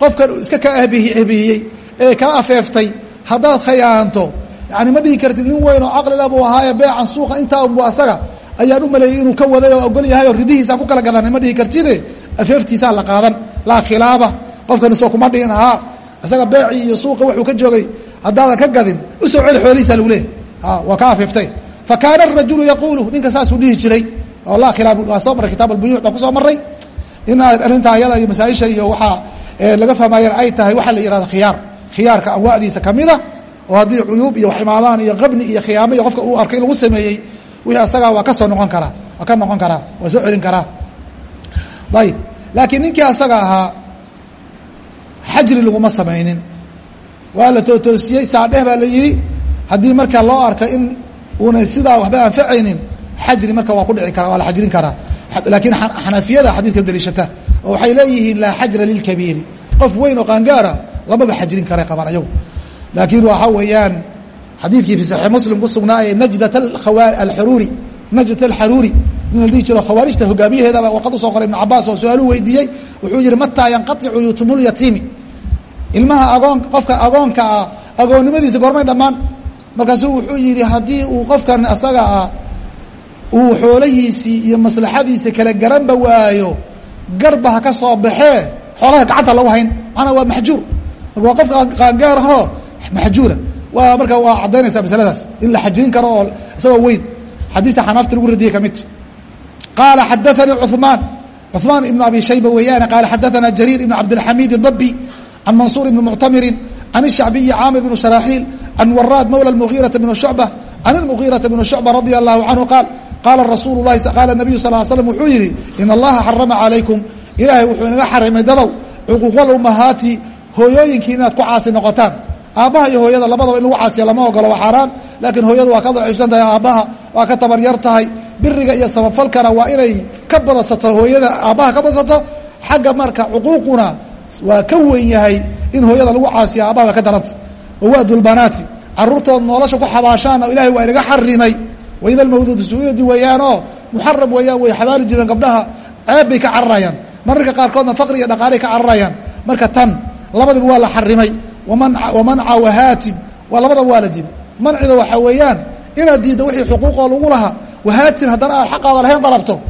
qofkan iska kaa ehbihiyey ee kaa afeeftay haddaad khayaanto yani ma dhihi kartid nin weyn oo caqlila ah buu ahaaye beecan suuqa intaabu asaga ayaan u maleeyey inuu ka waday oo ogol yahay oo ridihiisaa ku kala gadanay ma dhihi kartide? Afeeftiisaa la qaadan. Laa khilaaba. Qofkani soo kuma dhihin ahaa isaga beecii iyo suuqa wuxuu ka joogay haddaadan ka gadin u soo xoolihiisaa lagu leeyahy waa ka afeeftay fakaana arajulu yaquulu ninka saasuu dhihi jiray oo laa khilaab waa soo marray kitaab albuyuuc baan ku soo marray in arrintaa ayada iyo masaaisha iyo waxaa laga fahmaayeen ay tahay waxaa la yihahda khiyaar. Khiyaarka anwaacdiisa kamida oo haddii cuyuub iyo wax iyo qabni iyo khiyaamo iyo qofka uu arkay lagu sameeyey wixii asagaa waa ka noqon karaa waa ka noqon karaa waa soo celin karaa. Ayib laakiin ninkii asaga ahaa xajri laguma samaynin. Waa la tootoosiyey saadheh baa la yidhi haddii marka loo arka in una sidaa waxba anfacaynin xajri marka waa ku dhici kara waa la xajrin karaa laakiin xanafiyada xadiidka daliishata oo waxay leeyihiin laa xajra lilkabiiri qof weyn oo qaangaara lamaba xajrin karay qabaan ayagu. Laakiin waxaa weeyaan xadiidkii fi saxiix muslim ku sugnaaye najdat alxaruuri najdat alxaruuri nin la dhihi jiro khawaarijta hogaamiyaheedaba warqad u soo qoray ibn cabaas oo su'aalu weydiiyey. Wuxuu yihi mataa yanqaicu yutumlyatiimi ilmaha agoon qofka agoonka ah agoonnimadiisa goormay dhammaan markaasu wuxuu yihi haddii uu qofkan asaga ah uu xoolahiisii iyo maslaxadiisa kala garanba waayo garba ka soo baxee xoolaha gacanta lagu hayn manaa waa maxjuur. Marka waa qof qaangaar maxjuura. Waa marka waa caddaynaysaa masaladaas in la xajrin karo oo isagoo weyn. Xadiista xanaafta lagu radiyey kamidta qaala xadaanii cuثmaan cuثmaan ibnu abi shayba weeyaane qaala xadaanaa jariir ibn cabdilxamiid dabi can mansuur ibni muctamirin can shacbiyi caamir bn sharaaxiil can waraad mawla mugiirata bn shucba can اlmugiirata bn shucba radia allahu canhu qaal qaala rasuulu lahi qaala nabiyu sal slm wuxuu yihi in allaha xarama calaykum ilaahay wuxuu inaga xarimay dadow cuquuqal umahaati hooyooyinkii inaad ku caasi noqotaan aabbaha iyo hooyada labadaba in lagu caasiya lama ogolo waa xaaraan laakiin hooyadu waa ka daciifsan tahay aabbaha waa ka tabaryar tahay biriga iyo samafalkana waa inay ka badsato hooyada aabbaha ka badsato xagga marka cuquuquna waa ka weyn yahay in hooyada lagu caasiya aabbaha waa ka daranta wawaadulbanaati caruurtood nolosha ku xabaashaana ilahay waa inaga xarimay waida almawduudu su'iladi weeyaanoo muxaram weeyaan way xabaali jireen gabdhaha ceeb bay ka cararayaan mararka qaarkoodna faqri iyo dhaqaalay ka cararayaan marka tan labadiba waa la xarimay wamanca wahaatin waa labadaba waa la diiday. Mancida waxaa weeyaan inaad diiddo wixii xuquuqoo lagu lahaa wahaatin haddana aad xaqaada lahayn dalabto.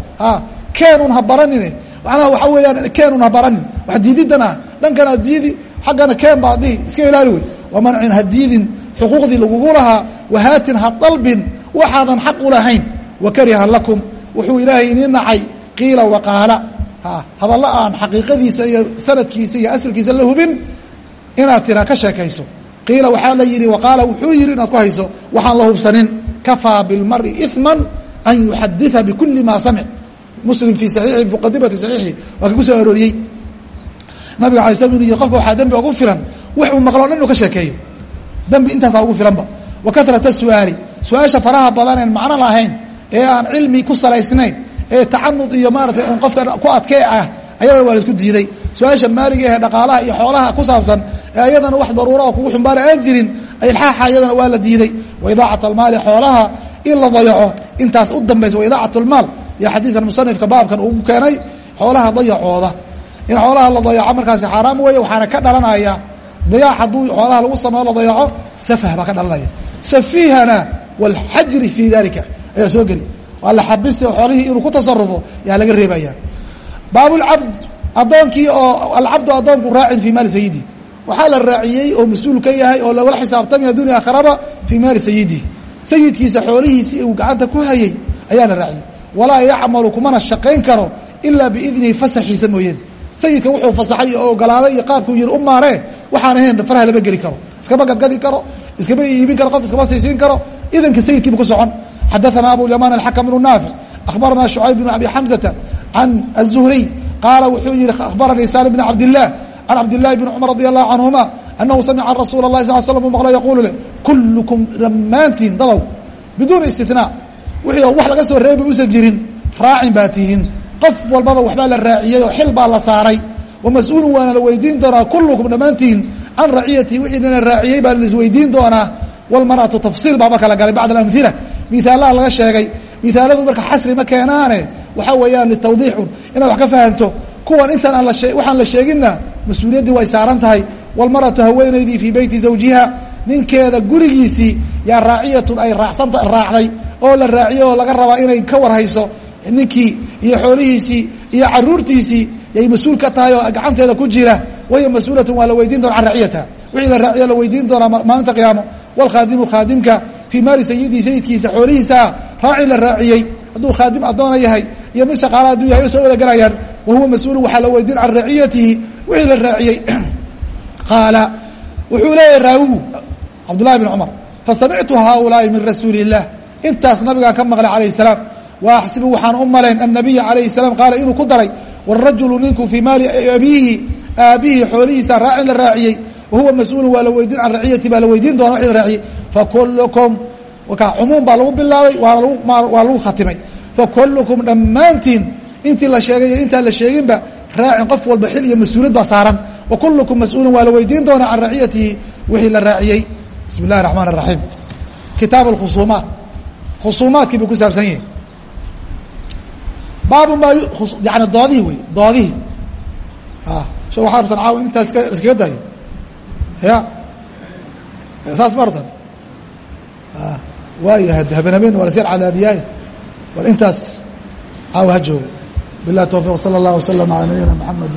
Keenun ha baranine. Macnaha waxaa weeyaan keenun ha baranin wax diididan ah dhankan diidi xaggana keen baad dihi iska ilaali wey wamancin ha diidin xuquuqdii lagugu lahaa wahaatin ha dalbin waxaadan xaq u lahayn wakariha lakum wuxuu ilaahay inii nacay qiila waqaala hadallo aan xaqiiqadiisa iyo sanadkiisa iyo asalkiisa la hubin inaad tiraa ka sheekayso. Qiila waxaa la yidhi waqaala wuxuu yihi inaad ku hayso waxaan la hubsanin kafaa bilmari iثma an yuxaditثa bikuli ma samic. Muslim fii saxiixi muqadimati saxiixi waa kagu soo arooriyey. Nabiga alay slam inu qofka waxaa dembi ugu filan wax uu maqlo dhan inu ka sheekeeyo. Dembi intaasaa ugu filanba. Wa kahrata su'aali su'aasha faraha badan een macno lahayn ee aan cilmi ku salaysnayn ee tacanud iyo maaratay un qofka ku adkee ah ayadana waa la isku diiday. Su'aasha maaliga ee dhaqaalaha iyo xoolaha ku saabsan ee ayadana wax daruura kugu xumbaara aan jirin ilxaaxa ayadana waa la diiday. Wa idaacat almaali xoolaha in la dayaco intaas u dambaysa wa idaacat lmaal iyo xadiidkan musanifka baabkan uu keenay xoolaha dayacooda. In xoolaha la dayaco markaasi xaaraam weeye waxaana ka dhalanaya dayac hadduu xoolaha lagu sameyo la dayaco safah baa ka dhalanaya safihana wاlxajri fii dalika ayaa soo geli. Waa la xabisi xoolihii inuu ku tasarufo yaa laga reebaya. Baabulcabd addoonkii oo alcabdu addoonku raacin fii maali sayidi. Waxaa la raaciyey oo mas'uul ka yahay oo lagala xisaabtamaya dunya akhraba fii maali sayidi. Sayidkiisa xoolihiisii uu gacanta ku hayey ayaa la raaciyey. Walaa yacmalu kumana shaqayn karo ilaa biidnihi fasaxiisa mooyeen sayidka wuxuu fasaxay oo ogolaaday iyo qaabkuu yihi u maaree waxaan ahayn faraha lama geli karo. Iskama gadgadi karo iskama iibin karo qof iskama siisiin karo. Idanka sayidkiiba ku socon. Xadaثana abulyaman alxakam bnu naafic akhbarana shucayb bn abi xamzata can aلzuhriy qaala wuxuu yihi akhbaranii salim bn cabdilah can cabdilahi bn cumar radi allahu canhuma anahu samica rasuula lahi sal slam u maqlo yaquulu leh kulukum dhammaantiin dadaw biduuna istina wixii wax laga soo reebay uusan jirin raacin baa tihiin qof walbaba waxbaa la raaciyey oo xil baa la saaray. Wa mas'uulun waana la weydiin doonaa kullukum dhammaantiin. Can raciyatihi wixii lana raaciyey baa laisweydiin doonaa. Walmaratu tafsiil baaba kala galay bacd alamhila mihaalaha laga sheegay. Mihaaladu marka xasri ma keenaane. Waxaa weeyaan litawdiixun inaad wax ka fahanto kuwan intaan aan waxaan la sheeginna mas'uuliyaddii way saaran tahay. Walmaratu haweenaydii fii beyti zawjiha. Ninkeeda gurigiisii yaa raaciyatun ay raacsanta raacday. Oo la raaciyey oo laga rabaa inay ka warhayso ninkii iyo xoolihiisii iyo caruurtiisii yay mas'uul ka tahay oo gacanteeda ku jira wahiya mas'uulatun waa la weydiin doona an raciyataha wixii la raaciya la weydiin doonaa maalinta qiyaamo. Wlkhaadimu khaadimka fii maali sayidii sayidkiisa xoolihiisaa raacii la raaciyey. Hadduu khaadim addoona yahay iyo mid shaqaala hadduu yahay o soo wadagelayaan wahuwa mas'uulu waxaa la weydiin can raaciyatihi. Wixii la raaciyey *clears throat* qaala wuxuu leeyahay raawigu cabdullahi bn cumar fasamictu haaulaa'i min rasuuli illah intaas nabigaa ka maqlay calayh salaam wa axsibu waxaan u malayn annabiya calayhi الsalaam qaala inuu ku daray wاrajulu ninku fii maali abiihi aabbihi xoolihiisa raacin la raaciyey wahuwa mas-uulu waa la weydiin can raciyati baa la weydiin doona wixii la raaciyey fakulukum ka cumuum baa lagu bilaabay waana lagu waa lagu khatimay fakulukum dhammaantiin intii la sheegay iyo intaan la sheeginba raacin qof walba xil iyo mas-uuliyad baa saaran wa kulukum mas-uulun waa la weydiin doonaa can raciyatihi wixii la raaciyey bismi اllahi الraxmaan الraxiim kitaab اkhusuumaat khusuumaadkii buu ku saabsan yahi baabu maa yani doodihii wey doodihii sha waxaa rabtan caawa intaas iskaga daayo ya saas ma rabtan waayo haben habeen waa lasyar cadaadiyaay bal intaas caawa ha joogo bilah towfiq salى اllah waslm alى nabiyina mxamed